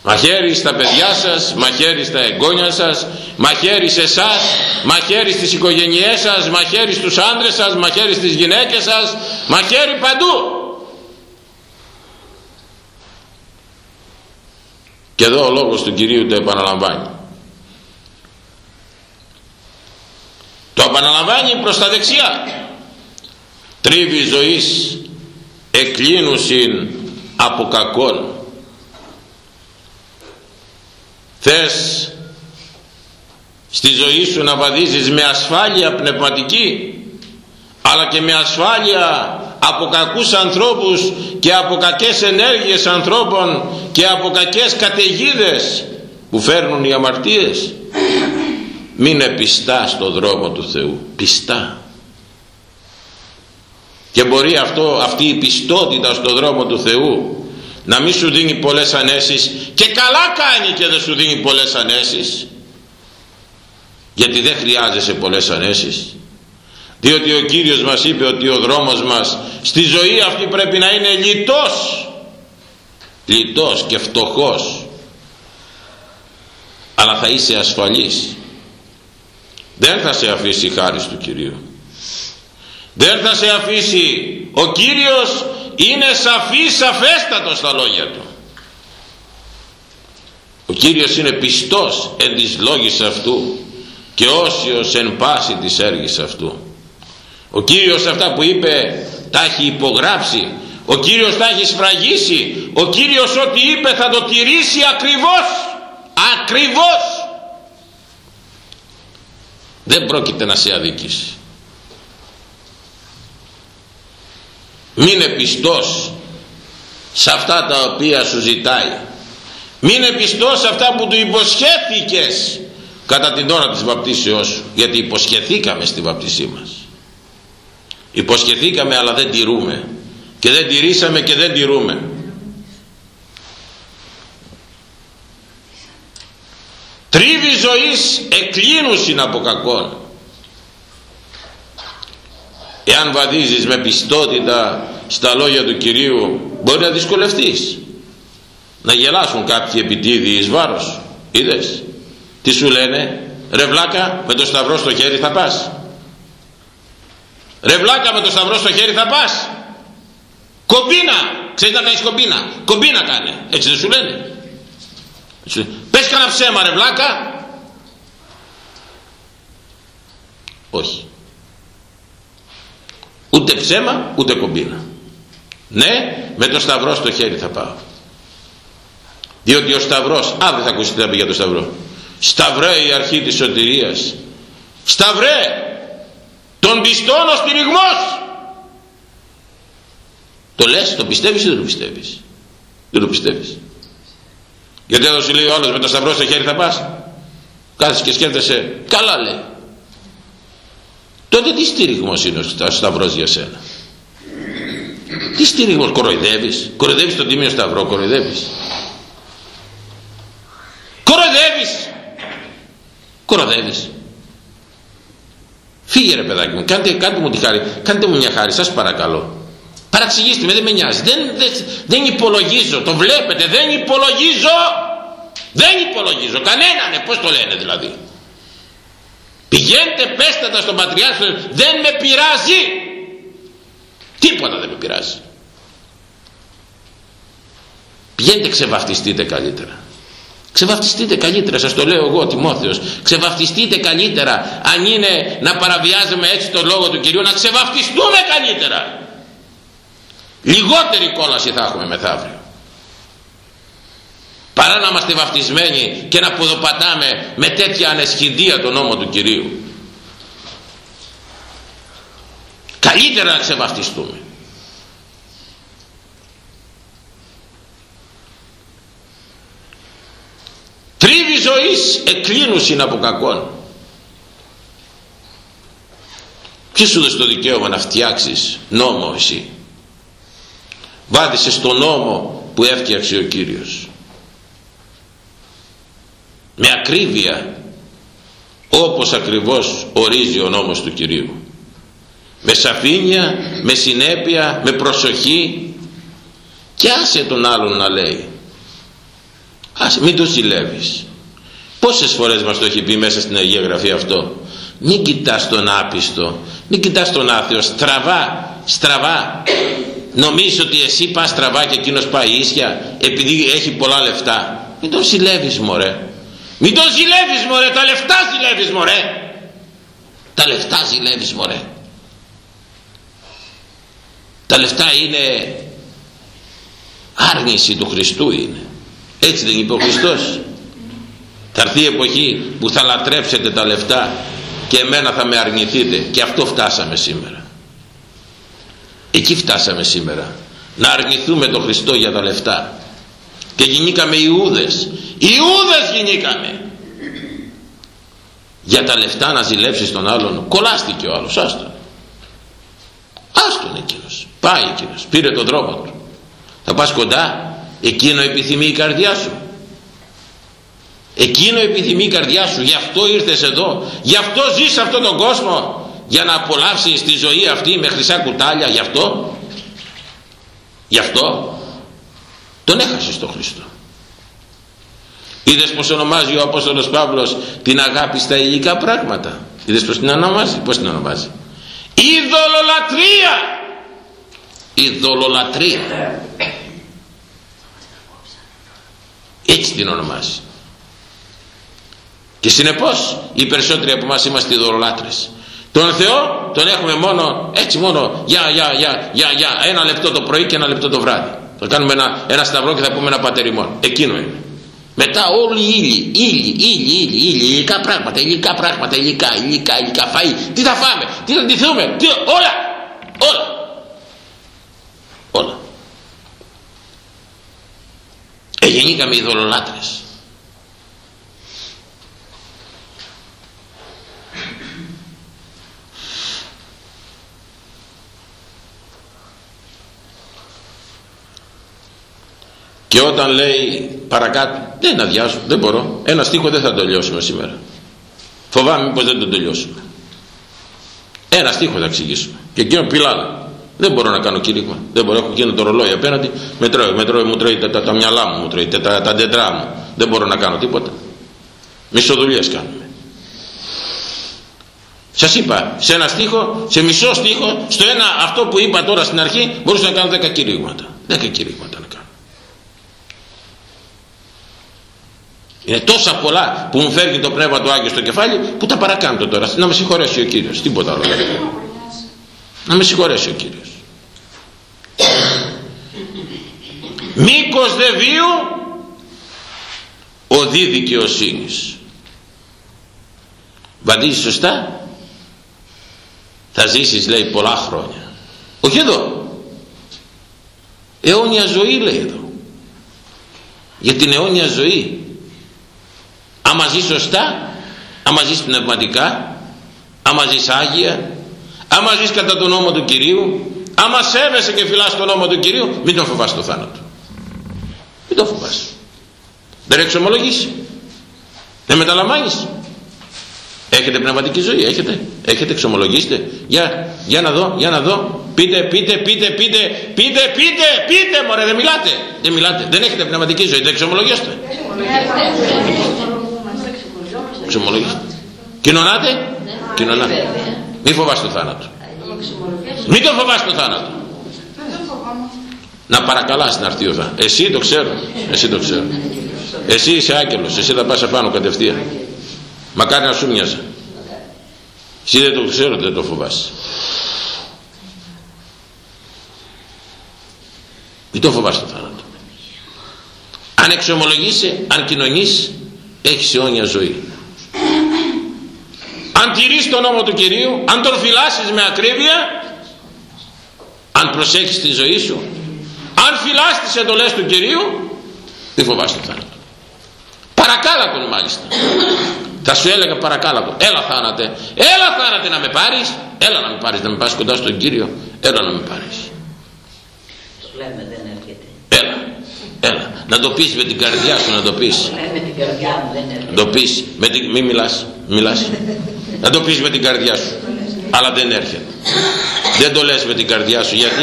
μαχαίρι στα παιδιά σας, μαχαίρι στα εγγόνια σας, μαχαίρι σε εσάς, μαχαίρι στις οικογένειές σας, μαχαίρι στους άντρες σας, μαχαίρι στις γυναίκες σας, μαχαίρι παντού. Και εδώ ο λόγος του Κυρίου το επαναλαμβάνει. Το επαναλαμβάνει προς τα δεξιά. Τρίβει ζωής εκλίνουσιν από κακόν θες στη ζωή σου να βαδίζεις με ασφάλεια πνευματική αλλά και με ασφάλεια από κακούς ανθρώπους και από κακές ενέργειες ανθρώπων και από κακές καταιγίδες που φέρνουν οι αμαρτίες. Μην πιστά στο δρόμο του Θεού. Πιστά. Και μπορεί αυτό, αυτή η πιστότητα στο δρόμο του Θεού να μην σου δίνει πολλές ανέσεις. Και καλά κάνει και δεν σου δίνει πολλές ανέσεις. Γιατί δεν χρειάζεσαι πολλές ανέσεις. Διότι ο Κύριος μας είπε ότι ο δρόμος μας στη ζωή αυτή πρέπει να είναι λιτός. Λιτός και φτωχός. Αλλά θα είσαι ασφαλής. Δεν θα σε αφήσει η χάρη του Κυρίου. Δεν θα σε αφήσει ο Κύριος είναι σαφής σαφέστατος στα λόγια του. Ο Κύριος είναι πιστός εν της λόγης αυτού και όσιος εν πάση της έργης αυτού. Ο Κύριος αυτά που είπε τα έχει υπογράψει ο Κύριος τα έχει σφραγίσει ο Κύριος ό,τι είπε θα το τηρήσει ακριβώς ακριβώς. Δεν πρόκειται να σε αδικήσει μείνε πιστός σε αυτά τα οποία σου ζητάει. Μείνε πιστός σε αυτά που του υποσχέθηκες κατά την ώρα της βαπτίσεώς σου γιατί υποσχεθήκαμε στη βαπτίσή μας. Υποσχεθήκαμε αλλά δεν τηρούμε. Και δεν τηρήσαμε και δεν τηρούμε. Τρίβη ζωής εκλίνουσιν από κακόν εάν βαδίζεις με πιστότητα στα λόγια του Κυρίου μπορεί να δυσκολευτείς. Να γελάσουν κάποιοι επιτίδιοι εις βάρος. Είδες; Τι σου λένε; Ρε βλάκα με το σταυρό στο χέρι θα πας ρε βλάκα με το σταυρό στο χέρι θα πας κομπίνα ξέρεις να κάνεις κομπίνα κομπίνα κάνε έτσι δεν σου λένε. Πες κανένα ψέμα ρε βλάκα όχι ούτε ψέμα ούτε κομπίνα ναι με το σταυρό στο χέρι θα πάω. Διότι ο σταυρός α δεν θα ακούσετε να πει για το σταυρό. Σταυρέ η αρχή της σωτηρίας. Σταυρέ τον πιστόν ο στηριγμός. Το λες, το πιστεύεις ή δεν το πιστεύεις; Δεν το πιστεύεις. Γιατί εδώ σου λέει ο άλλος με το σταυρό στο χέρι θα πας κάθεσαι και σκέφτεσαι καλά λέει τότε τι στήριγμος είναι ο σταυρός για σένα; Τι στήριγμος κοροϊδεύεις; Κοροϊδεύεις τον τίμιο σταυρό κοροϊδεύεις. Κοροϊδεύεις! Κοροϊδεύεις. Φύγε ρε παιδάκι μου κάντε, κάντε μου τη χάρη κάντε μου μια χάρη σας παρακαλώ. Παραξηγήστε με δεν με νοιάζει. Δεν, δεν, δεν υπολογίζω το βλέπετε δεν υπολογίζω. Δεν υπολογίζω κανέναν ναι, πως το λένε δηλαδή πηγαίνετε πέστε τα στον πατριάρχη δεν με πειράζει. Τίποτα δεν με πειράζει. Πηγαίνετε ξεβαφτιστείτε καλύτερα. Ξεβαφτιστείτε καλύτερα σας το λέω εγώ Τιμόθεος. Ξεβαφτιστείτε καλύτερα αν είναι να παραβιάζουμε έτσι το λόγο του Κυρίου να ξεβαφτιστούμε καλύτερα. Λιγότερη κόλαση θα έχουμε μεθαύριο παρά να είμαστε βαφτισμένοι και να ποδοπατάμε με τέτοια ανεσχυντία τον νόμο του Κυρίου. Καλύτερα να ξεβαφτιστούμε τρίβη ζωής εκλίνουσιν από κακόν. Ποιος σου δώσει το δικαίωμα να φτιάξεις νόμο εσύ; Βάδισε τον νόμο που έφτιαξε ο Κύριος με ακρίβεια όπως ακριβώς ορίζει ο νόμος του Κυρίου. Με σαφήνεια, με συνέπεια, με προσοχή και άσε τον άλλον να λέει άσε μην το ζηλεύεις πόσες φορές μας το έχει πει μέσα στην Αγία Γραφή αυτό. Μην κοιτάς τον άπιστο μην κοιτάς τον άθεο στραβά στραβά. Νομίζεις ότι εσύ πας στραβά και εκείνος πάει ίσια επειδή έχει πολλά λεφτά. Μην τον ζηλεύεις μωρέ μην τον ζηλεύεις μωρέ τα λεφτά ζηλεύεις μωρέ. Τα λεφτά ζηλεύεις μωρέ. Τα λεφτά είναι άρνηση του Χριστού είναι. Έτσι δεν είπε ο Χριστός. Θα έρθει η εποχή που θα λατρέψετε τα λεφτά και εμένα θα με αρνηθείτε. Και αυτό φτάσαμε σήμερα. Εκεί φτάσαμε σήμερα. Να αρνηθούμε τον Χριστό για τα λεφτά και γινήκαμε Ιούδες. Ιούδες γινήκαμε. Για τα λεφτά να ζηλέψεις τον άλλον κολλάστηκε ο άλλος άστον άστον εκείνος. Πάει εκείνος. Πήρε τον δρόμο του. Θα πας κοντά εκείνο επιθυμεί η καρδιά σου. Εκείνο επιθυμεί η καρδιά σου. Γι' αυτό ήρθες εδώ. Γι' αυτό ζεις σε αυτόν τον κόσμο. Για να απολαύσεις τη ζωή αυτή με χρυσά κουτάλια. Γι' αυτό. Γι' αυτό τον έχασες τον Χριστό. Είδες πως ονομάζει ο Απόστολος Παύλος την αγάπη στα υλικά πράγματα. Είδες πως την ονομάζει; Πως την ονομάζει; Ειδωλολατρία ειδωλολατρία έτσι την ονομάζει. Και συνεπώς οι περισσότεροι από εμάς είμαστε ειδωλολάτρες τον Θεό τον έχουμε μόνο έτσι μόνο για, για, για, για, για ένα λεπτό το πρωί και ένα λεπτό το βράδυ θα κάνουμε ένα, ένα σταυρό και θα πούμε ένα πατερημόν εκείνο είναι μετά όλοι οι ήλιοι, ήλιοι, ήλιοι, ήλιοι, ήλιοι, υλικά πράγματα, υλικά πράγματα, υλικά, υλικά, υλικά, φαΐ. Τι θα φάμε, τι θα ντυθούμε, τι, όλα, όλα. Όλα. Εγεννήκαμε ειδωλολάτρες. Και όταν λέει παρακάτω δεν αδειάζω, δεν μπορώ ένα στίχο δεν θα το τελειώσουμε σήμερα φοβάμαι πως δεν το τελειώσουμε ένα στίχο θα εξηγήσουμε και εκείνο πιλάλα δεν μπορώ να κάνω κήρυγμα δεν μπορώ, έχω εκείνο το ρολόι απέναντι με τρώει, με τρώει, μου τρώει τα, τα, τα μυαλά μου, μου τρώει τα, τα, τα ντεντρά μου δεν μπορώ να κάνω τίποτα μισοδουλειές κάνουμε. Σας είπα, σε ένα στίχο, σε μισό στίχο, στο ένα αυτό που είπα τώρα στην αρχή, μπορούσα να κάνω 10 κηρύγματα. 10 κηρύγματα να κάνω. Είναι τόσα πολλά που μου φέρνει το Πνεύμα του Άγιο στο κεφάλι που τα παρακάμπτω τώρα. Να με συγχωρέσει ο Κύριος. Τίποτα άλλο. Να με συγχωρέσει ο Κύριος. Μήκος δε βίου οδή δικαιοσύνης. Βαδίζει σωστά. Θα ζήσεις λέει πολλά χρόνια. Όχι εδώ. Αιώνια ζωή λέει εδώ. Για την αιώνια ζωή άμα ζεις σωστά άμα ζεις πνευματικά άμα ζεις άγια άμα ζεις κατά τον νόμο του Κυρίου άμα σέβεσαι και φυλάς τον νόμο του Κυρίου μην τον φοβάσαι το θάνατο. Μην τον φοβάσαι. Δεν εξομολογήσει δεν μεταλαμβάνεις. Έχετε πνευματική ζωή έχετε. Έχετε εξομολογήστε. Για, για να δω για να δω. Πείτε πείτε πείτε πείτε. Πείτε πείτε πείτε μωρέ δεν μιλάτε. Δεν μιλάτε. Δεν έχετε πνευματική ζωή δεν εξομολογήστε Ξομολογήστε. Κοινωνάτε; Ναι. Κοινωνάτε. Μην φοβάστε το θάνατο. Μην το φοβάστε το θάνατο. Να παρακαλάς να έρθει ο θάνατος. Εσύ το ξέρω. Εσύ το ξέρω. Εσύ είσαι άγγελος. Εσύ θα πας απάνω κατευθείαν. Μακάρι να σου μοιάζει. Εσύ δεν το ξέρω, δεν το φοβάσαι. Μην το φοβάσαι το θάνατο. Αν εξομολογήσει, αν κοινωνείς, έχεις αιώνια ζωή αν τηρείς τον νόμο του Κυρίου αν τον φυλάσεις με ακρίβεια αν προσέχεις τη ζωή σου αν φυλάς τις εντολές του Κυρίου δεν φοβάσαι το θάνατο παρακάλα τον μάλιστα. Θα σου έλεγα παρακάλα τον έλα θάνατε έλα θάνατε να με πάρεις. Έλα να με πάρεις να με πας κοντά στον Κύριο. Έλα να με πάρεις. Το λέμε δεν έρχεται έλα έλα να το πεις με την καρδιά σου να το πεις. Με την καρδιά μου δεν έρχεται να το πεις με την... μη μιλάς μιλάς. Να το πεις με την καρδιά σου. Αλλά δεν έρχεται. Δεν το λες με την καρδιά σου γιατί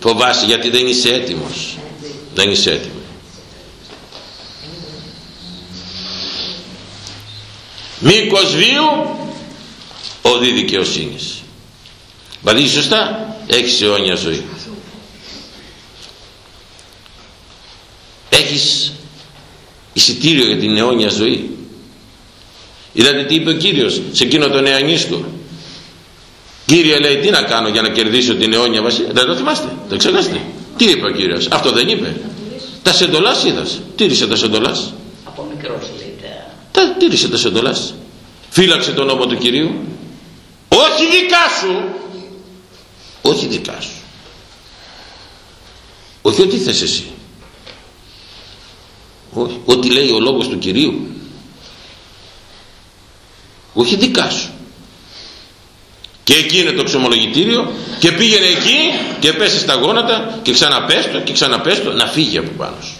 φοβάσαι γιατί δεν είσαι έτοιμος. Δεν είσαι έτοιμος. Μήκος βίου οδή δικαιοσύνης βαδίζει σωστά έχεις αιώνια ζωή έχεις εισιτήριο για την αιώνια ζωή. Είδατε τι είπε ο Κύριος σε εκείνο τον νεανίσκο Κύριε λέει τι να κάνω για να κερδίσω την αιώνια βασίλεια; Δεν το θυμάστε, δεν ξεχάσετε. Τι είπε ο Κύριος, αυτό δεν είπε. Τα σεντολάς είδας, τήρησε τα σεντολάς. Από μικρός λέει τα τήρησε τα σεντολάς. Φύλαξε τον νόμο του Κυρίου. Όχι δικά σου όχι δικά σου όχι ό,τι θες εσύ όχι, ό,τι λέει ο λόγος του Κυρίου. Όχι δικά σου. Και εκεί είναι το ξομολογητήριο και πήγαινε εκεί και πέσει στα γόνατα και ξαναπέστο και ξαναπέστο να φύγει από πάνω σου.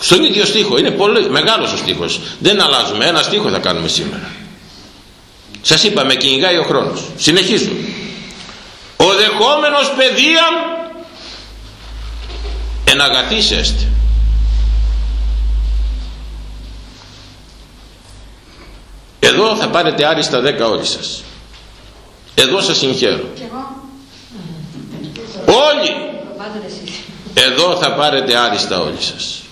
Στον ίδιο στίχο είναι πολύ μεγάλος ο στίχος. Δεν αλλάζουμε. Ένα στίχο θα κάνουμε σήμερα σας είπα με κυνηγάει ο χρόνος. Συνεχίζω ο δεχόμενος παιδεία εν αγαθής έστε εδώ θα πάρετε άριστα 10 όλοι σας. Εδώ σας συγχαίρω. Όλοι. Εδώ θα πάρετε άριστα όλοι σας.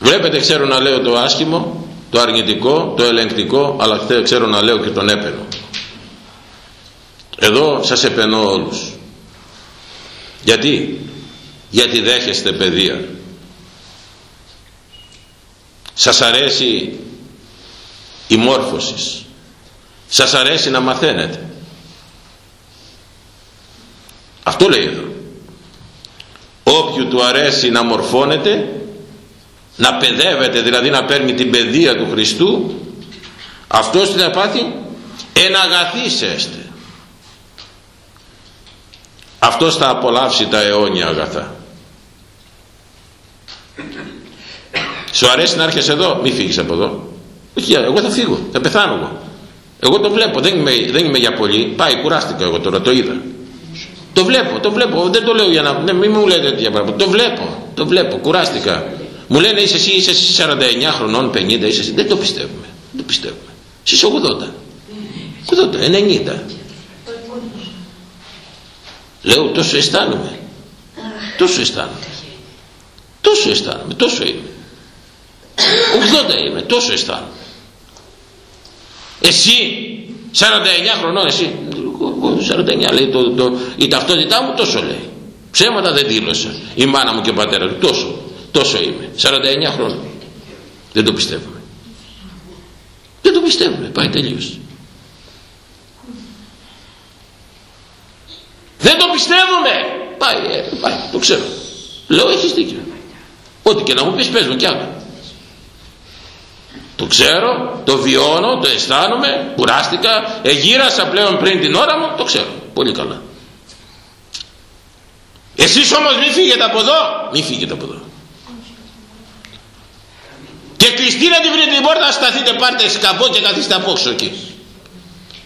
Βλέπετε ξέρω να λέω το άσχημο το αρνητικό, το ελεγκτικό αλλά ξέρω να λέω και τον έπαινο εδώ σας επενώ όλους. Γιατί; Γιατί δέχεστε παιδεία. Σας αρέσει η μόρφωσης. Σας αρέσει να μαθαίνετε. Αυτό λέει εδώ. Όποιου του αρέσει να μορφώνεται να παιδεύεται δηλαδή να παίρνει την παιδεία του Χριστού αυτός τι θα πάθει; Εναγαθήσεστε αυτός θα απολαύσει τα αιώνια αγαθά. Σου αρέσει να έρχεσαι εδώ; Μη φύγεις από εδώ. Όχι εγώ θα φύγω θα πεθάνω εγώ. Εγώ το βλέπω δεν είμαι, δεν είμαι για πολύ. Πάει κουράστηκα εγώ τώρα το είδα. Το βλέπω το βλέπω. Δεν το λέω για να ναι, μην μου λέτε τέτοια πράγματα. Το βλέπω το βλέπω κουράστηκα μου λένε είσαι εσύ είσαι 49 χρονών 50 είσαι εσύ δεν το πιστεύουμε δεν το πιστεύουμε. Είσαι 80 80 90 λέω τόσο αισθάνομαι τόσο αισθάνομαι. Τόσο αισθάνομαι τόσο είμαι. 80 είμαι τόσο αισθάνομαι. Εσύ 49 χρονών εσύ. Εγώ 49 λέει το, το, η ταυτότητά μου τόσο λέει. Ψέματα δεν δήλωσα. Η μάνα μου και ο πατέρας του τόσο τόσο είμαι. 49 χρόνια. Δεν το πιστεύουμε δεν το πιστεύουμε πάει τελείως. Δεν το πιστεύουμε πάει, ε, πάει. Το ξέρω. Λέω έχεις δίκιο. Ό,τι και να μου πεις πες μου κι άλλο. Το ξέρω, το βιώνω, το αισθάνομαι, κουράστηκα, εγύρασα πλέον πριν την ώρα μου, το ξέρω. Πολύ καλά. Εσείς όμως μη φύγετε από εδώ, μη φύγετε από εδώ. Και κλειστή να τη βρείτε την πόρτα, σταθείτε, πάρτε σκαμπό και καθίστε απόξω εκεί.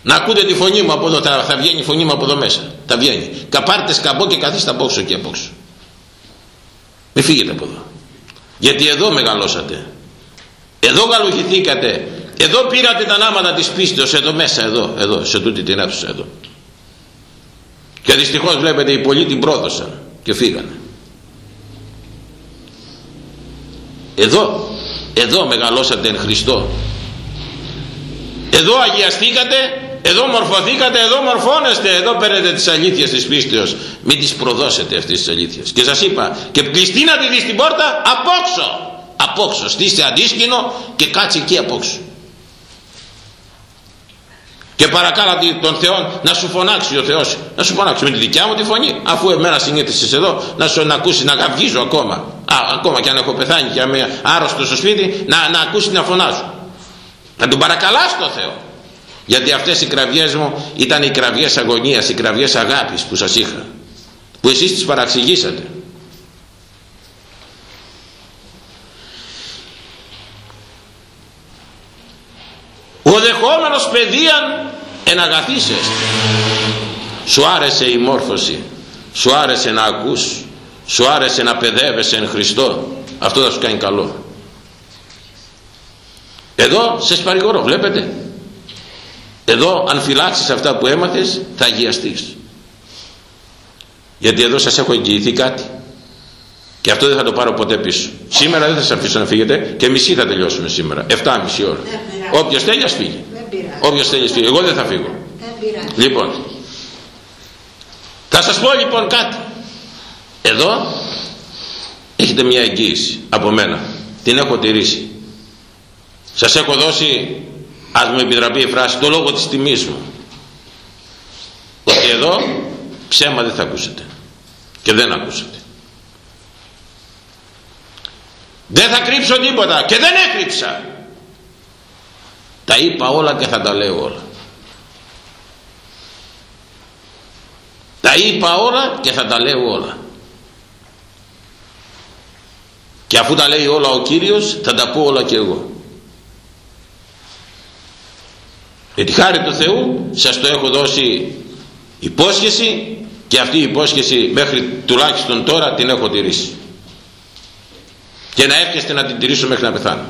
Να ακούτε τη φωνή μου από εδώ, θα, θα βγαίνει η φωνή μου από εδώ μέσα. Θα βγαίνει. Καπάρτε σκαμπό και καθίστε απόξω εκεί απόξω. Μη φύγετε από εδώ. Γιατί εδώ μεγαλώσατε εδώ γαλουχηθήκατε εδώ πήρατε τα νάματα της πίστεως εδώ μέσα εδώ, εδώ σε τούτη την αίθουσα εδώ και δυστυχώς βλέπετε οι πολλοί την πρόδωσαν και φύγανε εδώ εδώ μεγαλώσατε εν Χριστώ. Εδώ αγιαστήκατε εδώ μορφωθήκατε εδώ μορφώνεστε εδώ παίρνετε τις αλήθειες της πίστεως. Μην τις προδώσετε αυτές τις αλήθειες. Και σας είπα και κλειστή να τη δεις την πόρτα απόξω. Απόξω στήστε αντίσκηνο και κάτσε εκεί απόξω. Και παρακάλα τον Θεό να σου φωνάξει ο Θεός. Να σου φωνάξει με τη δικιά μου τη φωνή αφού εμένα συνήθισες εδώ να σου να ακούσει να γαυγίζω ακόμα Α, ακόμα και αν έχω πεθάνει και είμαι άρρωστος στο σπίτι να, να ακούσει να φωνάζω. Να τον παρακαλάς τον Θεό. Γιατί αυτές οι κραυγές μου ήταν οι κραυγές αγωνίας οι κραυγές αγάπης που σας είχα που εσείς τις παραξηγήσατε. Ο δεχόμενος παιδείαν εναγαθήσες σου άρεσε η μόρφωση σου άρεσε να ακούς σου άρεσε να παιδεύεσαι εν Χριστώ αυτό θα σου κάνει καλό εδώ σε παρηγορώ βλέπετε εδώ αν φυλάξεις αυτά που έμαθες θα αγιαστείς γιατί εδώ σας έχω εγγυηθεί κάτι και αυτό δεν θα το πάρω ποτέ πίσω σήμερα δεν θα σας αφήσω να φύγετε και μισή θα τελειώσουμε σήμερα 7.30 ώρα Όποιος θέλει ας φύγει. Όποιος θέλει ας φύγει. Εγώ δεν θα φύγω. Λοιπόν. Θα σας πω λοιπόν κάτι. Εδώ έχετε μια εγγύηση από μένα. Την έχω τηρήσει. Σας έχω δώσει, ας μου επιτραπεί η φράση, το λόγο της τιμής μου. Ότι εδώ ψέμα δεν θα ακούσετε. Και δεν ακούσατε. Δεν θα κρύψω τίποτα και δεν έκρυψα. Τα είπα όλα και θα τα λέω όλα. Τα είπα όλα και θα τα λέω όλα. Και αφού τα λέει όλα ο Κύριος θα τα πω όλα και εγώ. Με τη χάρη του Θεού σας το έχω δώσει υπόσχεση και αυτή η υπόσχεση μέχρι τουλάχιστον τώρα την έχω τηρήσει. Και να εύχεστε να την τηρήσω μέχρι να πεθάνω.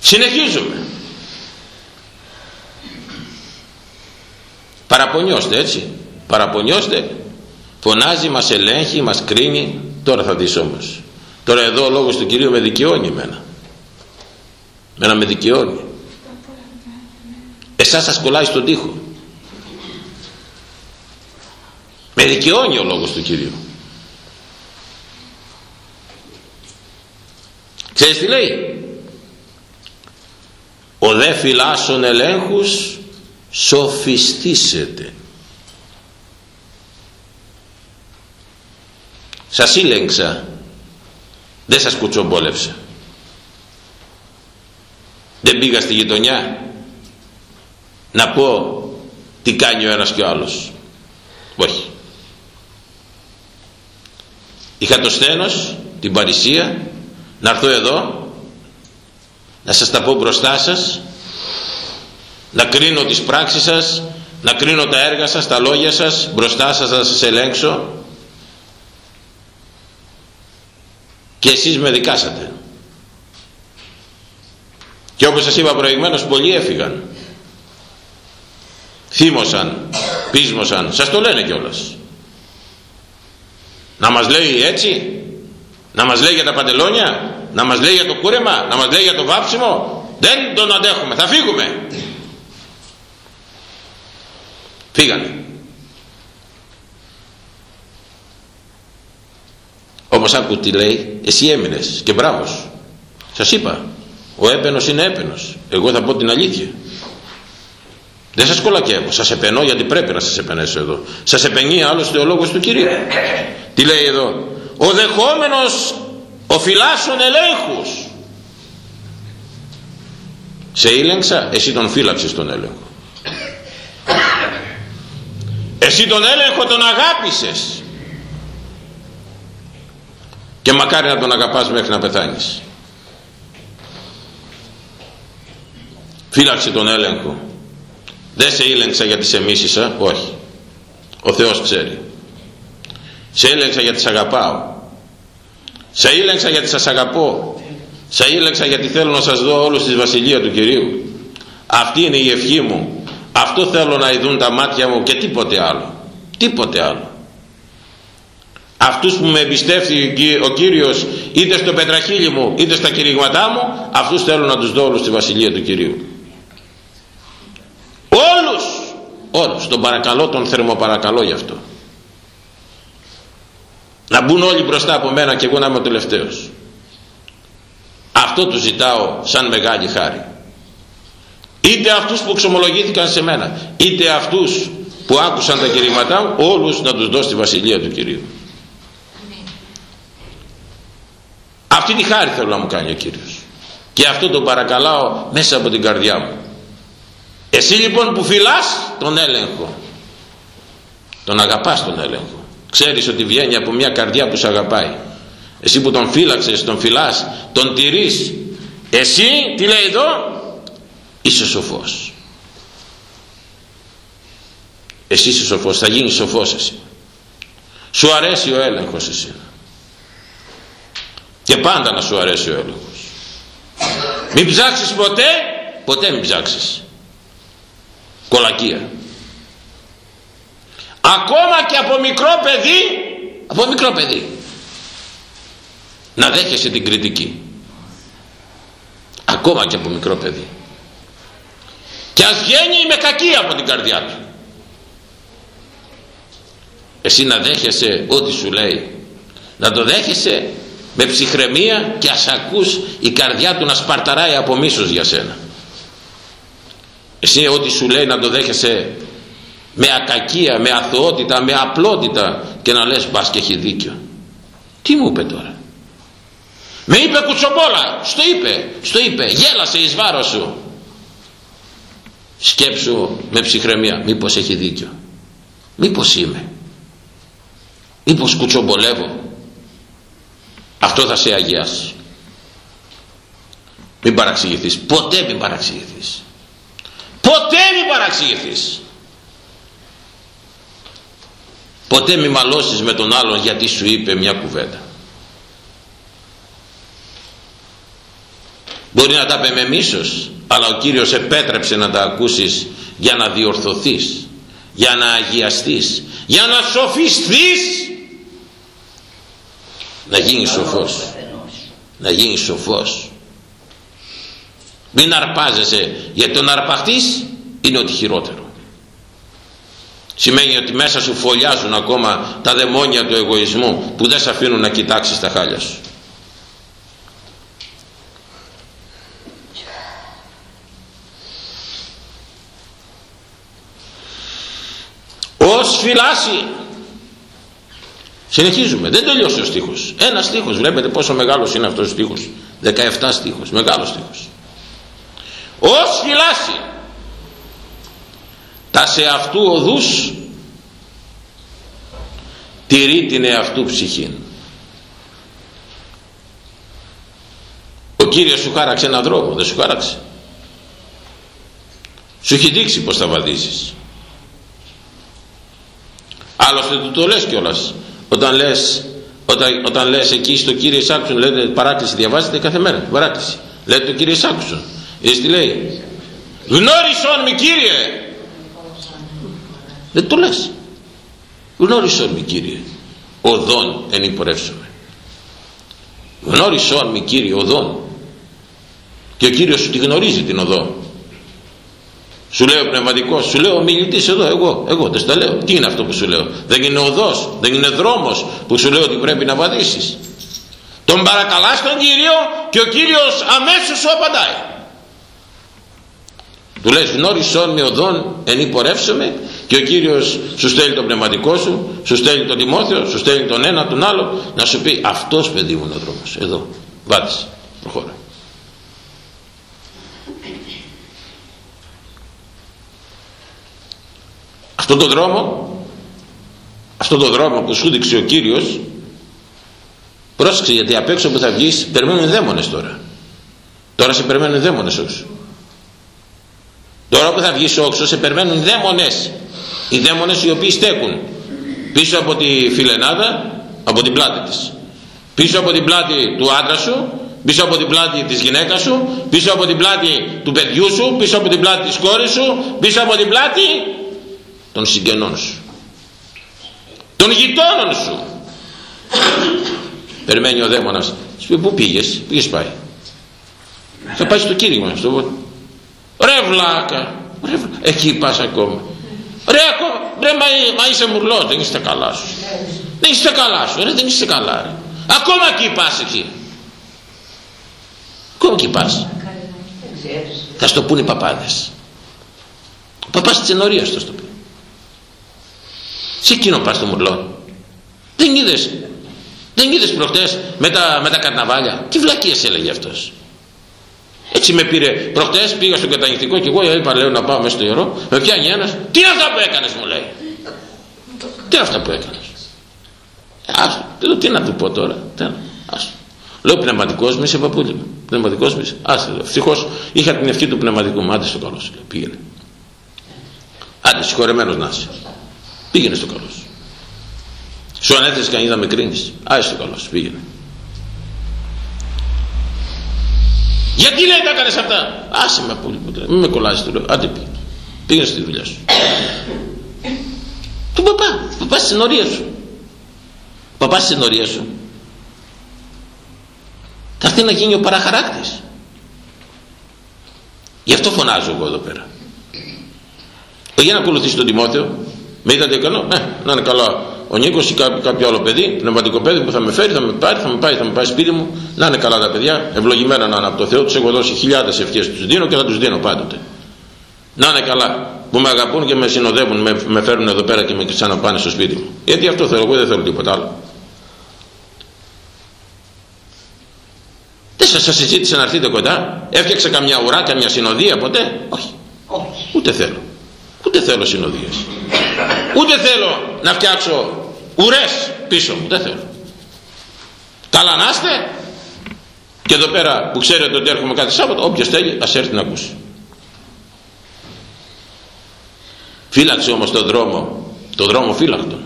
Συνεχίζουμε. Παραπονιώστε έτσι. Παραπονιώστε. Φωνάζει μας ελέγχει μας κρίνει. Τώρα θα δεις όμως. Τώρα εδώ ο λόγος του Κυρίου με δικαιώνει εμένα. Μένα με δικαιώνει. Εσάς σας κολλάει στον τοίχο. Με δικαιώνει ο λόγος του Κυρίου. Ξέρεις τι λέει; Ο δε φυλάσσον ελέγχους σοφιστήσετε. Σας ήλεγξα. Δεν σας κουτσομπόλευσα. Δεν πήγα στη γειτονιά να πω τι κάνει ο ένας και ο άλλος. Όχι. Είχα το στένος την παρησία να έρθω εδώ να σας τα πω μπροστά σας να κρίνω τις πράξεις σας να κρίνω τα έργα σας, τα λόγια σας μπροστά σας να σας ελέγξω. Και εσείς με δικάσατε. Και όπως σας είπα προηγουμένως πολλοί έφυγαν. Θύμωσαν, πείσμωσαν. Σας το λένε κιόλας. Να μας λέει έτσι να μας λέει για τα παντελόνια να μας λέει για το κούρεμα να μας λέει για το βάψιμο. Δεν τον αντέχουμε. Θα φύγουμε φύγανε. Όπως άκου τι λέει εσύ έμεινες και μπράβος. Σας είπα ο έπαινος είναι έπαινος. Εγώ θα πω την αλήθεια. Δεν σας κολακεύω σας επενώ γιατί πρέπει να σας επενέσω εδώ. Σας επενεί άλλωστε ο λόγος του Κυρίου. Τι λέει εδώ; Ο δεχόμενος ο φυλάσσον ελέγχους. Σε ήλεγξα εσύ τον φύλαξες τον έλεγχο εσύ τον έλεγχο τον αγάπησες. Και μακάρι να τον αγαπάς μέχρι να πεθάνεις. Φύλαξε τον έλεγχο. Δεν σε ήλεγξα γιατί σε μίσησα όχι. Ο Θεός ξέρει. Σε ήλεγξα γιατί σε αγαπάω. Σε ήλεγξα γιατί σας αγαπώ. Σε ήλεγξα γιατί θέλω να σας δω όλους στη βασιλεία του Κυρίου. Αυτή είναι η ευχή μου αυτό θέλω να ειδούν τα μάτια μου και τίποτε άλλο. Τίποτε άλλο. Αυτούς που με εμπιστεύει ο Κύριος είτε στο πετραχύλι μου είτε στα κηρύγματά μου αυτούς θέλω να τους δω όλους στη βασιλεία του Κυρίου. Όλους! Όλους. Τον παρακαλώ τον θερμοπαρακαλώ γι' αυτό. Να μπουν όλοι μπροστά από μένα και εγώ να είμαι ο τελευταίος. Αυτό του ζητάω σαν μεγάλη χάρη είτε αυτούς που ξομολογήθηκαν σε μένα είτε αυτούς που άκουσαν τα κηρύγματά μου όλους να τους δώσει τη βασιλεία του Κυρίου. Αυτή τη χάρη θέλω να μου κάνει ο Κύριος. Και αυτό το παρακαλάω μέσα από την καρδιά μου. Εσύ λοιπόν που φυλάς τον έλεγχο τον αγαπάς τον έλεγχο. Ξέρεις ότι βγαίνει από μια καρδιά που σε αγαπάει. Εσύ που τον φύλαξες, τον φυλάς τον τηρείς. Εσύ τι λέει εδώ; Είσαι σοφός. Εσύ είσαι σοφός. Θα γίνεις σοφός εσύ. Σου αρέσει ο έλεγχος εσύ. Και πάντα να σου αρέσει ο έλεγχος. Μην ψάξεις ποτέ ποτέ μην ψάξεις. Κολακία. Ακόμα και από μικρό παιδί από μικρό παιδί να δέχεσαι την κριτική. Ακόμα και από μικρό παιδί και ας βγαίνει με κακία από την καρδιά του. Εσύ να δέχεσαι ό,τι σου λέει. Να το δέχεσαι με ψυχραιμία και ας ακούς η καρδιά του να σπαρταράει από μίσος για σένα. Εσύ ό,τι σου λέει να το δέχεσαι με ακακία, με αθωότητα, με απλότητα και να λες μπας και έχει δίκιο τι μου είπε τώρα; Με είπε κουτσομπόλα. Στο είπε, στο είπε. Γέλασε εις βάρος σου σκέψου με ψυχραιμία μήπως έχει δίκιο. Μήπως είμαι. Μήπως κουτσομπολεύω. Αυτό θα σε αγιάσει. Μην παραξηγηθείς. Ποτέ μην παραξηγηθείς. Ποτέ μην παραξηγηθείς. Ποτέ μην μαλώσεις με τον άλλον γιατί σου είπε μια κουβέντα. Μπορεί να τα πει με μίσος αλλά ο Κύριος επέτρεψε να τα ακούσεις για να διορθωθείς για να αγιαστείς για να σοφιστείς. Να γίνεις σοφός. Να γίνεις σοφός. Μην αρπάζεσαι γιατί το να αρπαχτείς είναι ότι χειρότερο. Σημαίνει ότι μέσα σου φωλιάζουν ακόμα τα δαιμόνια του εγωισμού που δεν σε αφήνουν να κοιτάξεις τα χάλια σου ως φυλάσσει συνεχίζουμε. Δεν τελειώσει ο στίχος. Ένα στίχος. Βλέπετε πόσο μεγάλος είναι αυτός ο στίχος. 17 στίχος. Μεγάλος στίχος. Ως φυλάσσει. Τα σε αυτού οδούς τηρεί την εαυτού ψυχή ο Κύριος σου χάραξε έναν δρόμο δεν σου χάραξε. Σου έχει δείξει πως θα βαδίσεις άλλωστε του το λες κιόλας. Όταν λες όταν, όταν λες εκεί στο Κύριε Σάκουσον λέτε παράκληση διαβάζετε κάθε μέρα παράκληση. Λέτε το Κύριε Σάκουσον. Είδες τι λέει; Γνώρισον με Κύριε. Δεν το λες. Γνώρισον με Κύριε. Οδόν εν υπορεύσομαι. Γνώρισον με Κύριε οδόν. Και ο Κύριος σου τη γνωρίζει την οδό σου λέει ο πνευματικός, σου λέει ο μιλητής εδώ, εγώ, εγώ δεν στα λέω. Τι είναι αυτό που σου λέω; Δεν είναι οδός, δεν είναι δρόμος που σου λέω ότι πρέπει να βαδίσεις. Τον παρακαλάς τον Κύριο και ο Κύριος αμέσως σου απαντάει. Του λες γνώρισόν με οδόν εν υπορεύσομαι και ο Κύριος σου στέλνει τον πνευματικό σου, σου στέλνει τον Τιμόθεο, σου στέλνει τον ένα τον άλλο να σου πει αυτός παιδί μου είναι ο δρόμος. Εδώ, βάδισε, προχώρα. Αυτό το δρόμο αυτό το δρόμο που σου δείξει ο Κύριος πρόσεξε γιατί απ' έξω που θα βγεις περιμένουν δαίμονες τώρα. Τώρα σε περιμένουν δαίμονες όξω τώρα που θα βγεις όξω σε περιμένουν δαίμονες. Οι δαίμονες οι οποίοι στέκουν πίσω από τη φιλενάδα από την πλάτη της. Πίσω από την πλάτη του άντρα σου πίσω από την πλάτη της γυναίκας σου πίσω από την πλάτη του παιδιού σου πίσω από την πλάτη της κόρης σου πίσω από την πλάτη των συγγενών σου. Των γειτόνων σου. Περιμένει ο δαίμονας. Σου πει πού πήγες, πήγες πάει θα πάει στο κήρυγμα στο... ρε βλάκα ρε, εκεί πας ακόμα. Ρε ακόμα ρε μα, μα είσαι μουρλός δεν είστε καλά σου δεν είστε καλά σου ρε δεν είστε καλά ρε. ακόμα εκεί πας εκεί ακόμα εκεί πας θα στο πούνε οι παπάδες. Ο παπάς της ενορίας το στο πει σε εκείνο πας στο μουρλό δεν είδες δεν είδες προχτές με τα, με τα καρναβάλια τι βλακίες έλεγε αυτός έτσι με πήρε προχτές πήγα στο κατανοιχτικό και εγώ είπα λέω να πάω μέσα στο ιερό με πιάνει ένας τι είναι αυτά που έκανες μου λέει τι είναι αυτά που έκανες Άστο, τι να του πω τώρα Άστο. Λέω πνευματικός μου είσαι παππούλη μου. Πνευματικός μου είσαι. Άσε Ευτυχώς είχα την ευχή του πνευματικού μου. Άντε στο καλός σου. Πήγαινε. Άντε συγχωρεμένος να είσαι. Πήγαινε στο καλός σου. Σου ανέθεσε κανεί να με κρίνεις. Άι στο καλός σου, πήγαινε. Γιατί λέει τα έκανες αυτά; Άσε με πολύ που Μην με κολλάζει του λέω. Άντε πήγαινε. Πήγαινε στη δουλειά σου. Του παπά. Παπά στην ορία σου. Παπά στην ορία σου. Θα έρθει να γίνει ο παραχαράκτης. Γι' αυτό φωνάζω εγώ εδώ πέρα. Για να ακολουθήσει τον Τιμόθεο με είδατε ικανό, ναι, να είναι καλά ο Νίκος ή κάποιο, κάποιο άλλο παιδί, πνευματικό παιδί που θα με φέρει, θα με πάρει, θα με πάει, θα με πάει σπίτι μου, να είναι καλά τα παιδιά, ευλογημένα να είναι από το Θεό, τους έχω δώσει χιλιάδες ευχές, τους δίνω και θα τους δίνω πάντοτε. Να είναι καλά που με αγαπούν και με συνοδεύουν, με, με φέρουν εδώ πέρα και με ξαναπάνε στο σπίτι μου. Γιατί αυτό θέλω, εγώ δεν θέλω τίποτα άλλο. Δεν σας συζήτησε να έρθετε κοντά, έφτιαξε καμιά ουρά, καμιά συνοδεία ποτέ; Όχι. Όχι. Ούτε θέλω. Ούτε θέλω συνοδείες. Ούτε θέλω να φτιάξω ουρές πίσω μου. Δεν θέλω. Καλά να είστε. Και εδώ πέρα που ξέρετε ότι έρχομαι κάθε Σάββατο, όποιος θέλει ας έρθει να ακούσει. Φύλαξε όμως τον δρόμο, το δρόμο φύλακτον.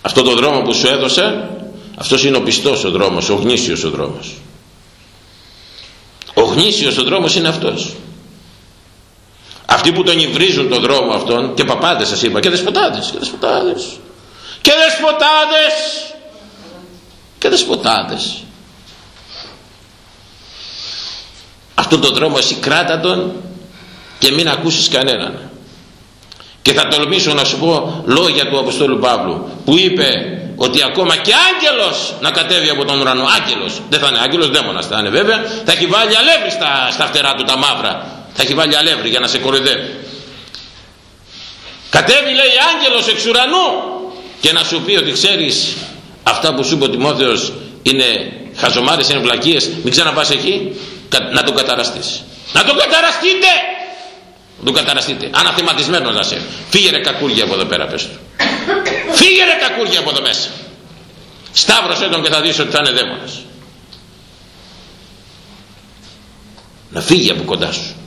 Αυτό το δρόμο που σου έδωσε, αυτός είναι ο πιστός ο δρόμος, ο γνήσιος ο δρόμος. γνήσιος ο δρόμος είναι αυτός αυτοί που τον υβρίζουν τον δρόμο αυτόν και παπάδες σας είπα και δεσποτάδες και δεσποτάδες. Και δεσποτάδες! Και δεσποτάδες. Αυτόν τον δρόμο εσύ κράτα τον και μην ακούσεις κανέναν. Και θα τολμήσω να σου πω λόγια του Αποστόλου Παύλου που είπε ότι ακόμα και άγγελος να κατέβει από τον ουρανό. Άγγελος. Δεν θα είναι άγγελος δαίμονας θα είναι βέβαια. Θα έχει βάλει αλεύρι στα, στα φτερά του τα μαύρα θα έχει βάλει αλεύρι για να σε κοροϊδεύει. Κατέβει λέει άγγελος εξ ουρανού και να σου πει ότι ξέρεις αυτά που σου είπε ο Τιμόθεος είναι χαζομάρες, είναι βλακίες. Μην ξαναπάς εκεί. Να τον καταραστείς. Να τον καταραστείτε! Να τον καταραστείτε. Αναθεματισμένος να σε. Φύγε ρε κακούργια από εδώ πέρα πες του. Φύγε ρε κακούργια από εδώ μέσα. Σταύρωσέ τον και θα δεις ότι θα είναι δαίμονας. Να φύγει από κοντά σου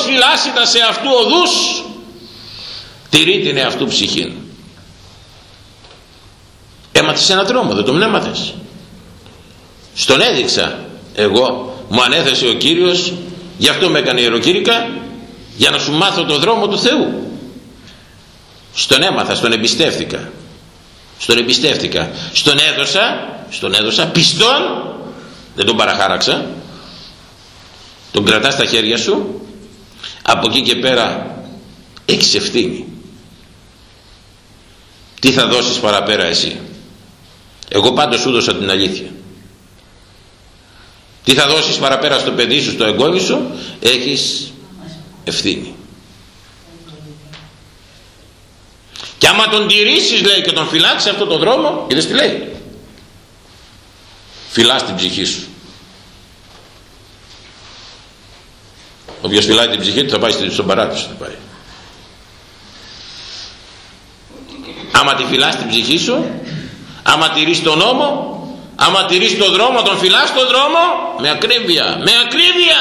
ως φυλάσσιτα σε αυτού οδούς τηρεί την εαυτού ψυχή έμαθες ένα δρόμο δεν τον έμαθες. Στον έδειξα. Εγώ μου ανέθεσε ο Κύριος γι' αυτό με έκανε ιεροκήρυκα για να σου μάθω το δρόμο του Θεού. Στον έμαθα, στον εμπιστεύτηκα. Στον εμπιστεύτηκα. Στον έδωσα στον έδωσα πιστόν δεν τον παραχάραξα. Τον κρατάς στα χέρια σου από εκεί και πέρα έχεις ευθύνη. Τι θα δώσεις παραπέρα εσύ; Εγώ πάντως σου δώσα την αλήθεια. Τι θα δώσεις παραπέρα στο παιδί σου στο εγγόνι σου έχεις ευθύνη. Και άμα τον τηρήσεις λέει και τον φυλάξεις αυτό το δρόμο είδες τι λέει; Φυλάς την ψυχή σου όποιος φυλάει την ψυχή του θα πάει στον παράδεισο θα πάει. Άμα τη φυλάς την ψυχή σου άμα τηρείς τον νόμο άμα τηρείς τον δρόμο τον φυλάς τον δρόμο με ακρίβεια με ακρίβεια.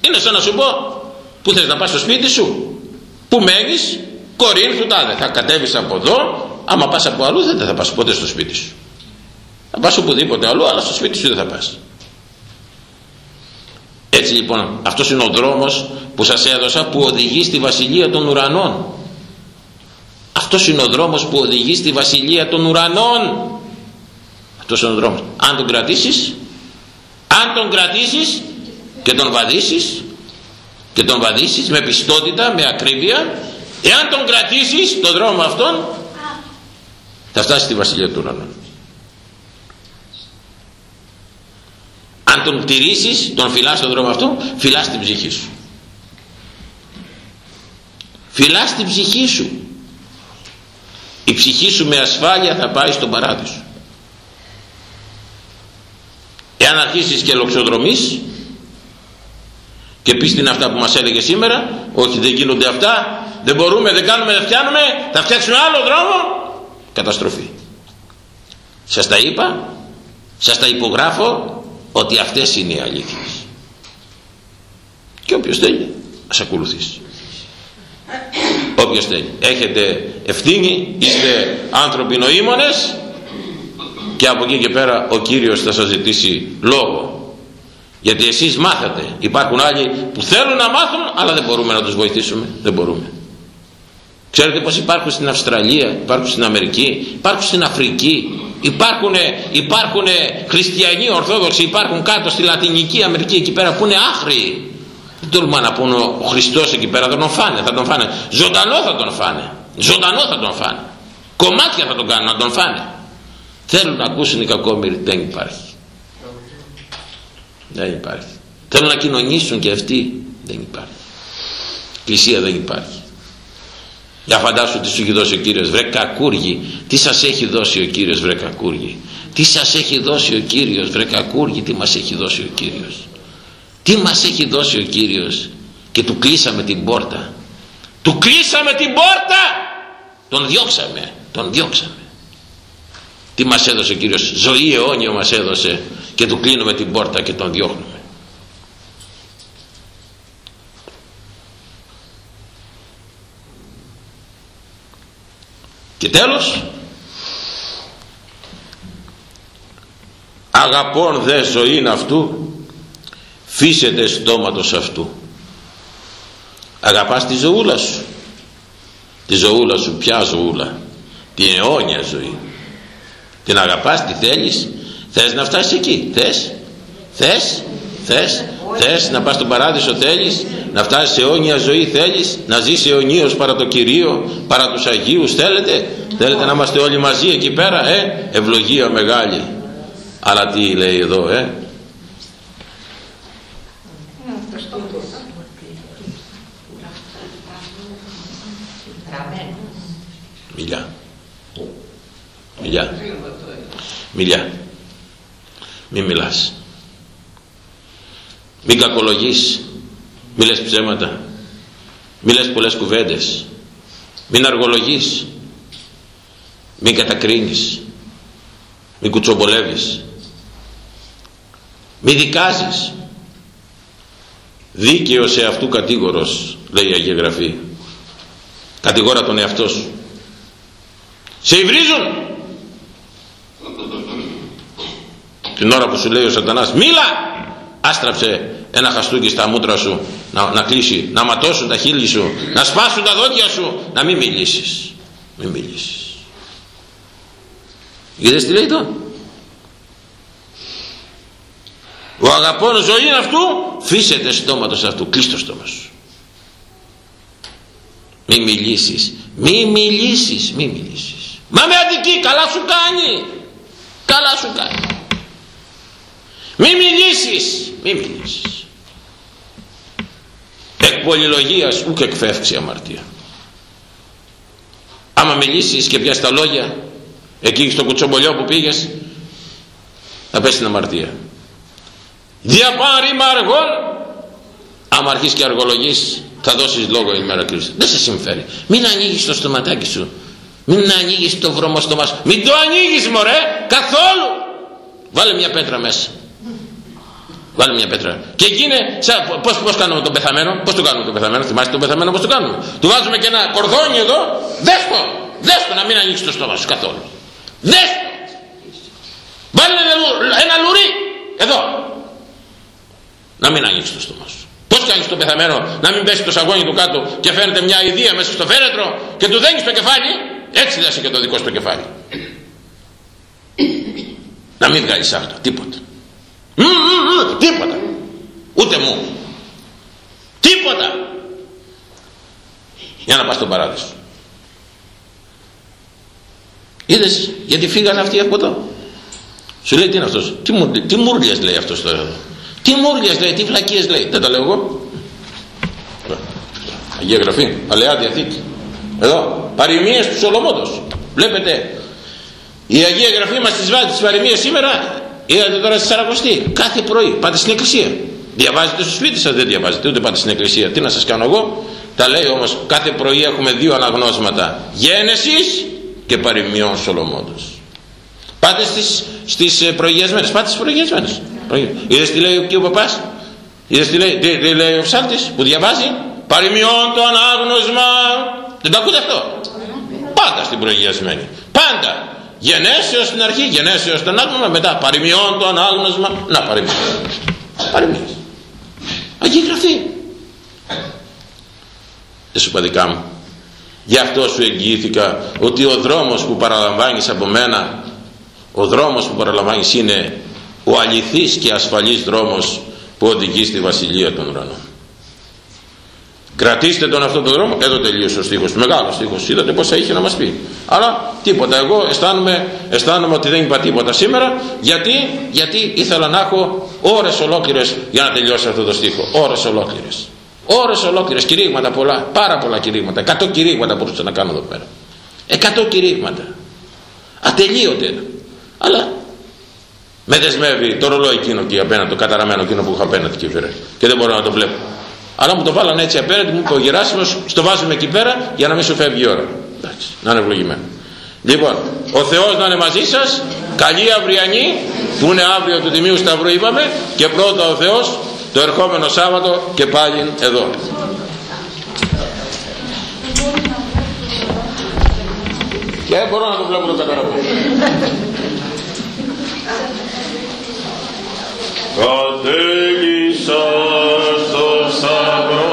Είναι σαν να σου πω που θες να πας στο σπίτι σου; Που μένεις; Κορίνθου τάδε θα κατέβεις από εδώ. Άμα πας από αλλού δεν θα πας ποτέ στο σπίτι σου. Θα πας οπουδήποτε αλλού αλλά στο σπίτι σου δεν θα πας έτσι λοιπόν αυτός είναι ο δρόμος που σας έδωσα που οδηγεί στη βασιλεία των ουρανών. Αυτός είναι ο δρόμος που οδηγεί στη βασιλεία των ουρανών. Αυτός είναι ο δρόμος. Αν τον κρατήσεις αν τον κρατήσεις και τον βαδίσεις και τον βαδίσεις με πιστότητα, με ακρίβεια εάν τον κρατήσεις τον δρόμο αυτόν θα φτάσει στη βασιλεία του ουρανών αν τον τηρήσεις τον φυλάς τον δρόμο αυτό φυλάς την ψυχή σου. Φυλάς την ψυχή σου. Η ψυχή σου με ασφάλεια θα πάει στον παράδεισο. Εάν αρχίσεις και λοξοδρομείς και πεις την αυτά που μας έλεγε σήμερα όχι δεν γίνονται αυτά δεν μπορούμε, δεν κάνουμε, δεν φτιάνουμε θα φτιάξουμε άλλο δρόμο καταστροφή. Σας τα είπα σας τα υπογράφω ότι αυτές είναι οι αλήθειες. Και όποιος θέλει ας ακολουθήσει. Όποιος θέλει. Έχετε ευθύνη είστε άνθρωποι νοήμονες και από εκεί και πέρα ο Κύριος θα σας ζητήσει λόγο. Γιατί εσείς μάθατε. Υπάρχουν άλλοι που θέλουν να μάθουν αλλά δεν μπορούμε να τους βοηθήσουμε. Δεν μπορούμε ξέρετε πως υπάρχουν στην Αυστραλία υπάρχουν στην Αμερική υπάρχουν στην Αφρική υπάρχουν, υπάρχουν χριστιανοί ορθόδοξοι υπάρχουν κάτω στη Λατινική Αμερική εκεί πέρα που είναι άχρηοι δεν τολμά να πούνε ο Χριστός εκεί πέρα θα τον φάνε θα τον φάνε. Ζωντανό θα τον φάνε ζωντανό θα τον φάνε. Κομμάτια θα τον κάνουν να τον φάνε. Θέλουν να ακούσουν οι κακόμοιροι δεν υπάρχει. Δεν υπάρχει. Θέλουν να κοινωνήσουν και αυτοί δεν υπάρχει. Εκκλησία δεν υπάρχει για φαντάσου τι σου έχει δώσει ο Κύριος βρε κακούργοι τι σας έχει δώσει ο Κύριος βρε κακούργοι τι σας έχει δώσει ο Κύριος βρε κακούργοι τι μας έχει δώσει ο Κύριος. Τι μας έχει δώσει ο Κύριος. Και του κλείσαμε την πόρτα. Του κλείσαμε την πόρτα! Τον διώξαμε. Τον διώξαμε. Τι μας έδωσε ο Κύριος; Ζωή αιώνιο μας έδωσε. Και του κλείνουμε την πόρτα και τον διώχνουμε Και τέλος αγαπών δε ζωήν αυτού φύσετε στόματος αυτού. Αγαπάς τη ζωούλα σου. Τη ζωούλα σου ποια ζωούλα. Την αιώνια ζωή. Την αγαπάς τη θέλεις. Θες να φτάσεις εκεί. Θες. Θες. Θες θες να πας στον παράδεισο θέλεις; Να φτάσεις σε αιώνια ζωή θέλεις; Να ζεις αιωνίως παρά το Κυρίο παρά τους Αγίους θέλετε; Θέλετε να είμαστε όλοι μαζί εκεί πέρα ε; Ευλογία μεγάλη αλλά τι λέει εδώ ε; Μιλιά. Μιλιά. Μιλιά. Μην μιλάς. Μην κακολογείς. Μην λες ψέματα. Μην λες πολλές κουβέντες. Μην αργολογείς. Μην κατακρίνεις. Μην κουτσομπολεύεις. Μην δικάζεις. Δίκαιος σε αυτού κατήγορος λέει η Αγία Γραφή. Κατηγόρα τον εαυτό σου. Σε υβρίζουν. Την ώρα που σου λέει ο σατανάς μίλα άστραψε ένα χαστούκι στα μούτρα σου να, να κλείσει, να ματώσουν τα χείλη σου, να σπάσουν τα δόντια σου, να μην μιλήσεις. Μην μιλήσεις. Είδες τι λέει εδώ. Ο αγαπών ζωή αυτού φύσεται στόματος αυτού. Κλείς το στόμα σου. Μη μιλήσεις. Μη μιλήσεις. Μη μιλήσεις. Μα με αδική. Καλά σου κάνει. Καλά σου κάνει. Μη μιλήσεις. Μη μιλήσεις. Εκ πολυλογίας ουκ εκφεύξει αμαρτία. Άμα μιλήσεις και πιάσεις τα λόγια εκεί στο κουτσομπολιό που πήγες θα πέσει την αμαρτία. Διαπάρει αργών άμα αρχίσεις και αργολογείς θα δώσεις λόγο η μέρα κρίσης. Δεν σε συμφέρει. Μην ανοίγεις το στοματάκι σου. Μην ανοίγεις το βρώμο στο μας. Μην το ανοίγεις μωρέ. Καθόλου. Βάλε μια πέτρα μέσα. Βάλε μια πέτρα. Και εκείνη, πώς, πώς κάνουμε τον πεθαμένο, πώς το κάνουμε τον πεθαμένο, θυμάστε τον πεθαμένο πώς το κάνουμε; Του βάζουμε και ένα κορδόνι εδώ, δέστο, δέστο να μην ανοίξει το στόμα σου καθόλου. Δέστο. Βάλε ένα λουρί, εδώ. Να μην ανοίξει το στόμα σου. Πώς κάνεις τον πεθαμένο να μην πέσει το σαγόνι του κάτω και φαίνεται μια ιδέα μέσα στο φέρετρο και του δένεις το κεφάλι, έτσι δέσει και το δικό σου το κεφάλι. να μην βγάλεις αυτό, τίποτα. Μ, μ, μ, τίποτα. Ούτε μου. Τίποτα. Για να πας στον παράδεισο. Είδες γιατί φύγανε αυτοί από εδώ; Σου λέει τι είναι αυτός; Τι, μου, τι μουρλιας λέει αυτός τώρα εδώ; Τι μουρλιας λέει, τι φλακίες λέει; Δεν τα λέω εγώ. Αγία Γραφή, Παλαιά Διαθήκη. Εδώ, παροιμίες του Σολομόντος. Βλέπετε, η Αγία Γραφή μας τις βάζει τις παροιμίες σήμερα, είδατε τώρα στη Σαρακοστή, κάθε πρωί, πάτε στην εκκλησία. Διαβάζετε στο σπίτι σας, δεν διαβάζετε, ούτε πάτε στην εκκλησία. Τι να σας κάνω εγώ, τα λέει όμως κάθε πρωί έχουμε δύο αναγνώσματα. Γένεσης και παροιμιών Σολομόντος. Πάτε στις, στις ε, προηγιασμένες, πάτε στις προηγιασμένες. Είδες τι λέει ο παπάς, είδες τι λέει, τι, τι λέει ο ψάλτης που διαβάζει, παροιμιών το ανάγνωσμα. Δεν το ακούτε αυτό; Πάντα στην προηγιασμένη. Πάντα. Γενέσεως στην αρχή, γενέσεως το ανάγνωσμα, μετά παροιμιών το ανάγνωσμα. Να παροιμιών. Παροιμίες. Αγία Γραφή. Δεν σου είπα δικά μου. Γι' αυτό σου εγγυήθηκα ότι ο δρόμος που παραλαμβάνεις από μένα, ο δρόμος που παραλαμβάνεις είναι ο αληθής και ασφαλής δρόμος που οδηγεί στη Βασιλεία των Ουρανών. Κρατήστε τον αυτόν τον δρόμο. Εδώ τελείωσε ο στίχος. Μεγάλος στίχος. Είδατε πόσα είχε να μας πει. Αλλά τίποτα. Εγώ αισθάνομαι, αισθάνομαι ότι δεν είπα τίποτα σήμερα. Γιατί, γιατί ήθελα να έχω ώρες ολόκληρες για να τελειώσω αυτό το στίχο. Ώρες ολόκληρες. Ώρες ολόκληρες. Κηρύγματα πολλά. Πάρα πολλά κηρύγματα. Εκατό κηρύγματα μπορούσα να κάνω εδώ πέρα. Εκατό κηρύγματα. Ατελείωτε. Αλλά με δεσμεύει το ρολόι εκείνο εκεί απέναντι, το καταραμένο εκείνο που έχω απέναντι και Και δεν μπορώ να το βλέπω. Αλλά μου το βάλανε έτσι απέναντι, μου είπε ο Γεράσιμος, στο βάζουμε εκεί πέρα για να μην σου φεύγει η ώρα. Εντάξει, να είναι ευλογημένο. Λοιπόν, ο Θεός να είναι μαζί σας, καλή αυριανή, που είναι αύριο του Δημίου Σταυρού είπαμε, και πρώτα ο Θεός το ερχόμενο Σάββατο και πάλι εδώ. Και μπορώ να το βλέπω το καταλαβαίνω. Κατέλησα Sadguru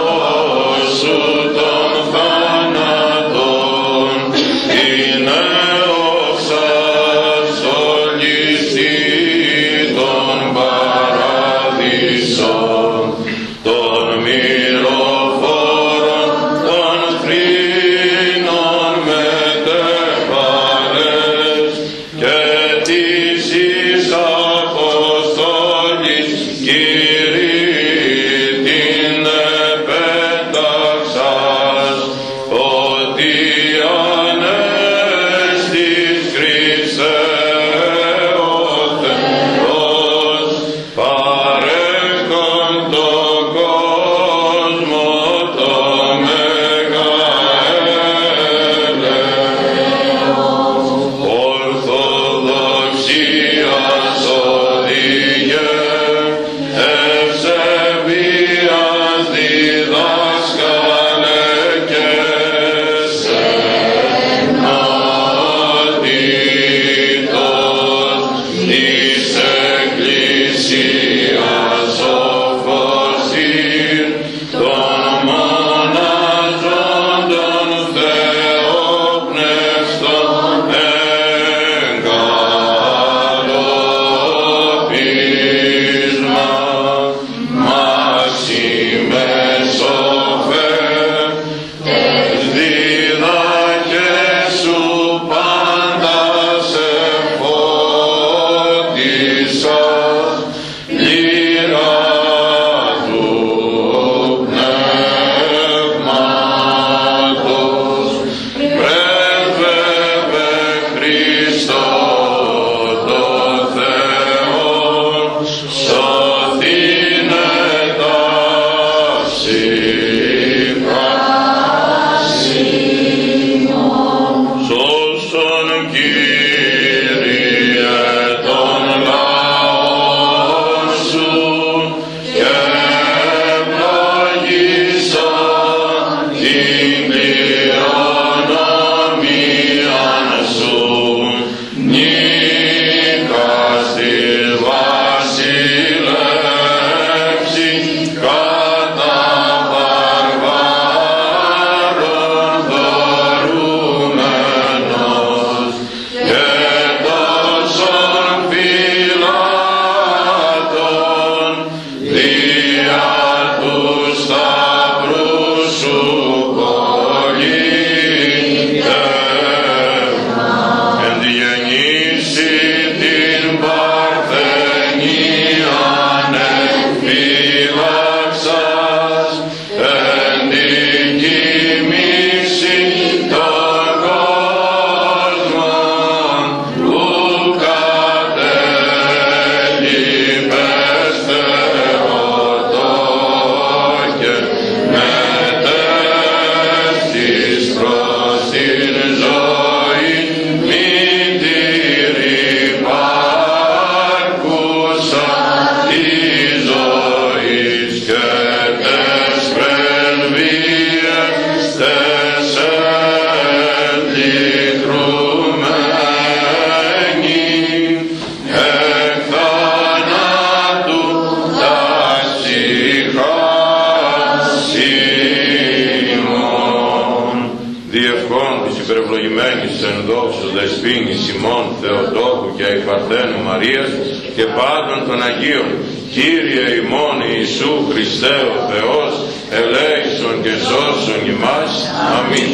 Αγίων, Κύριε ημών Ιησού Χριστέ ο Θεός, ελέησον και σώσον ημάς. Αμήν.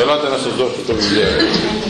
Ελάτε να σας δώσω το βιβλίο.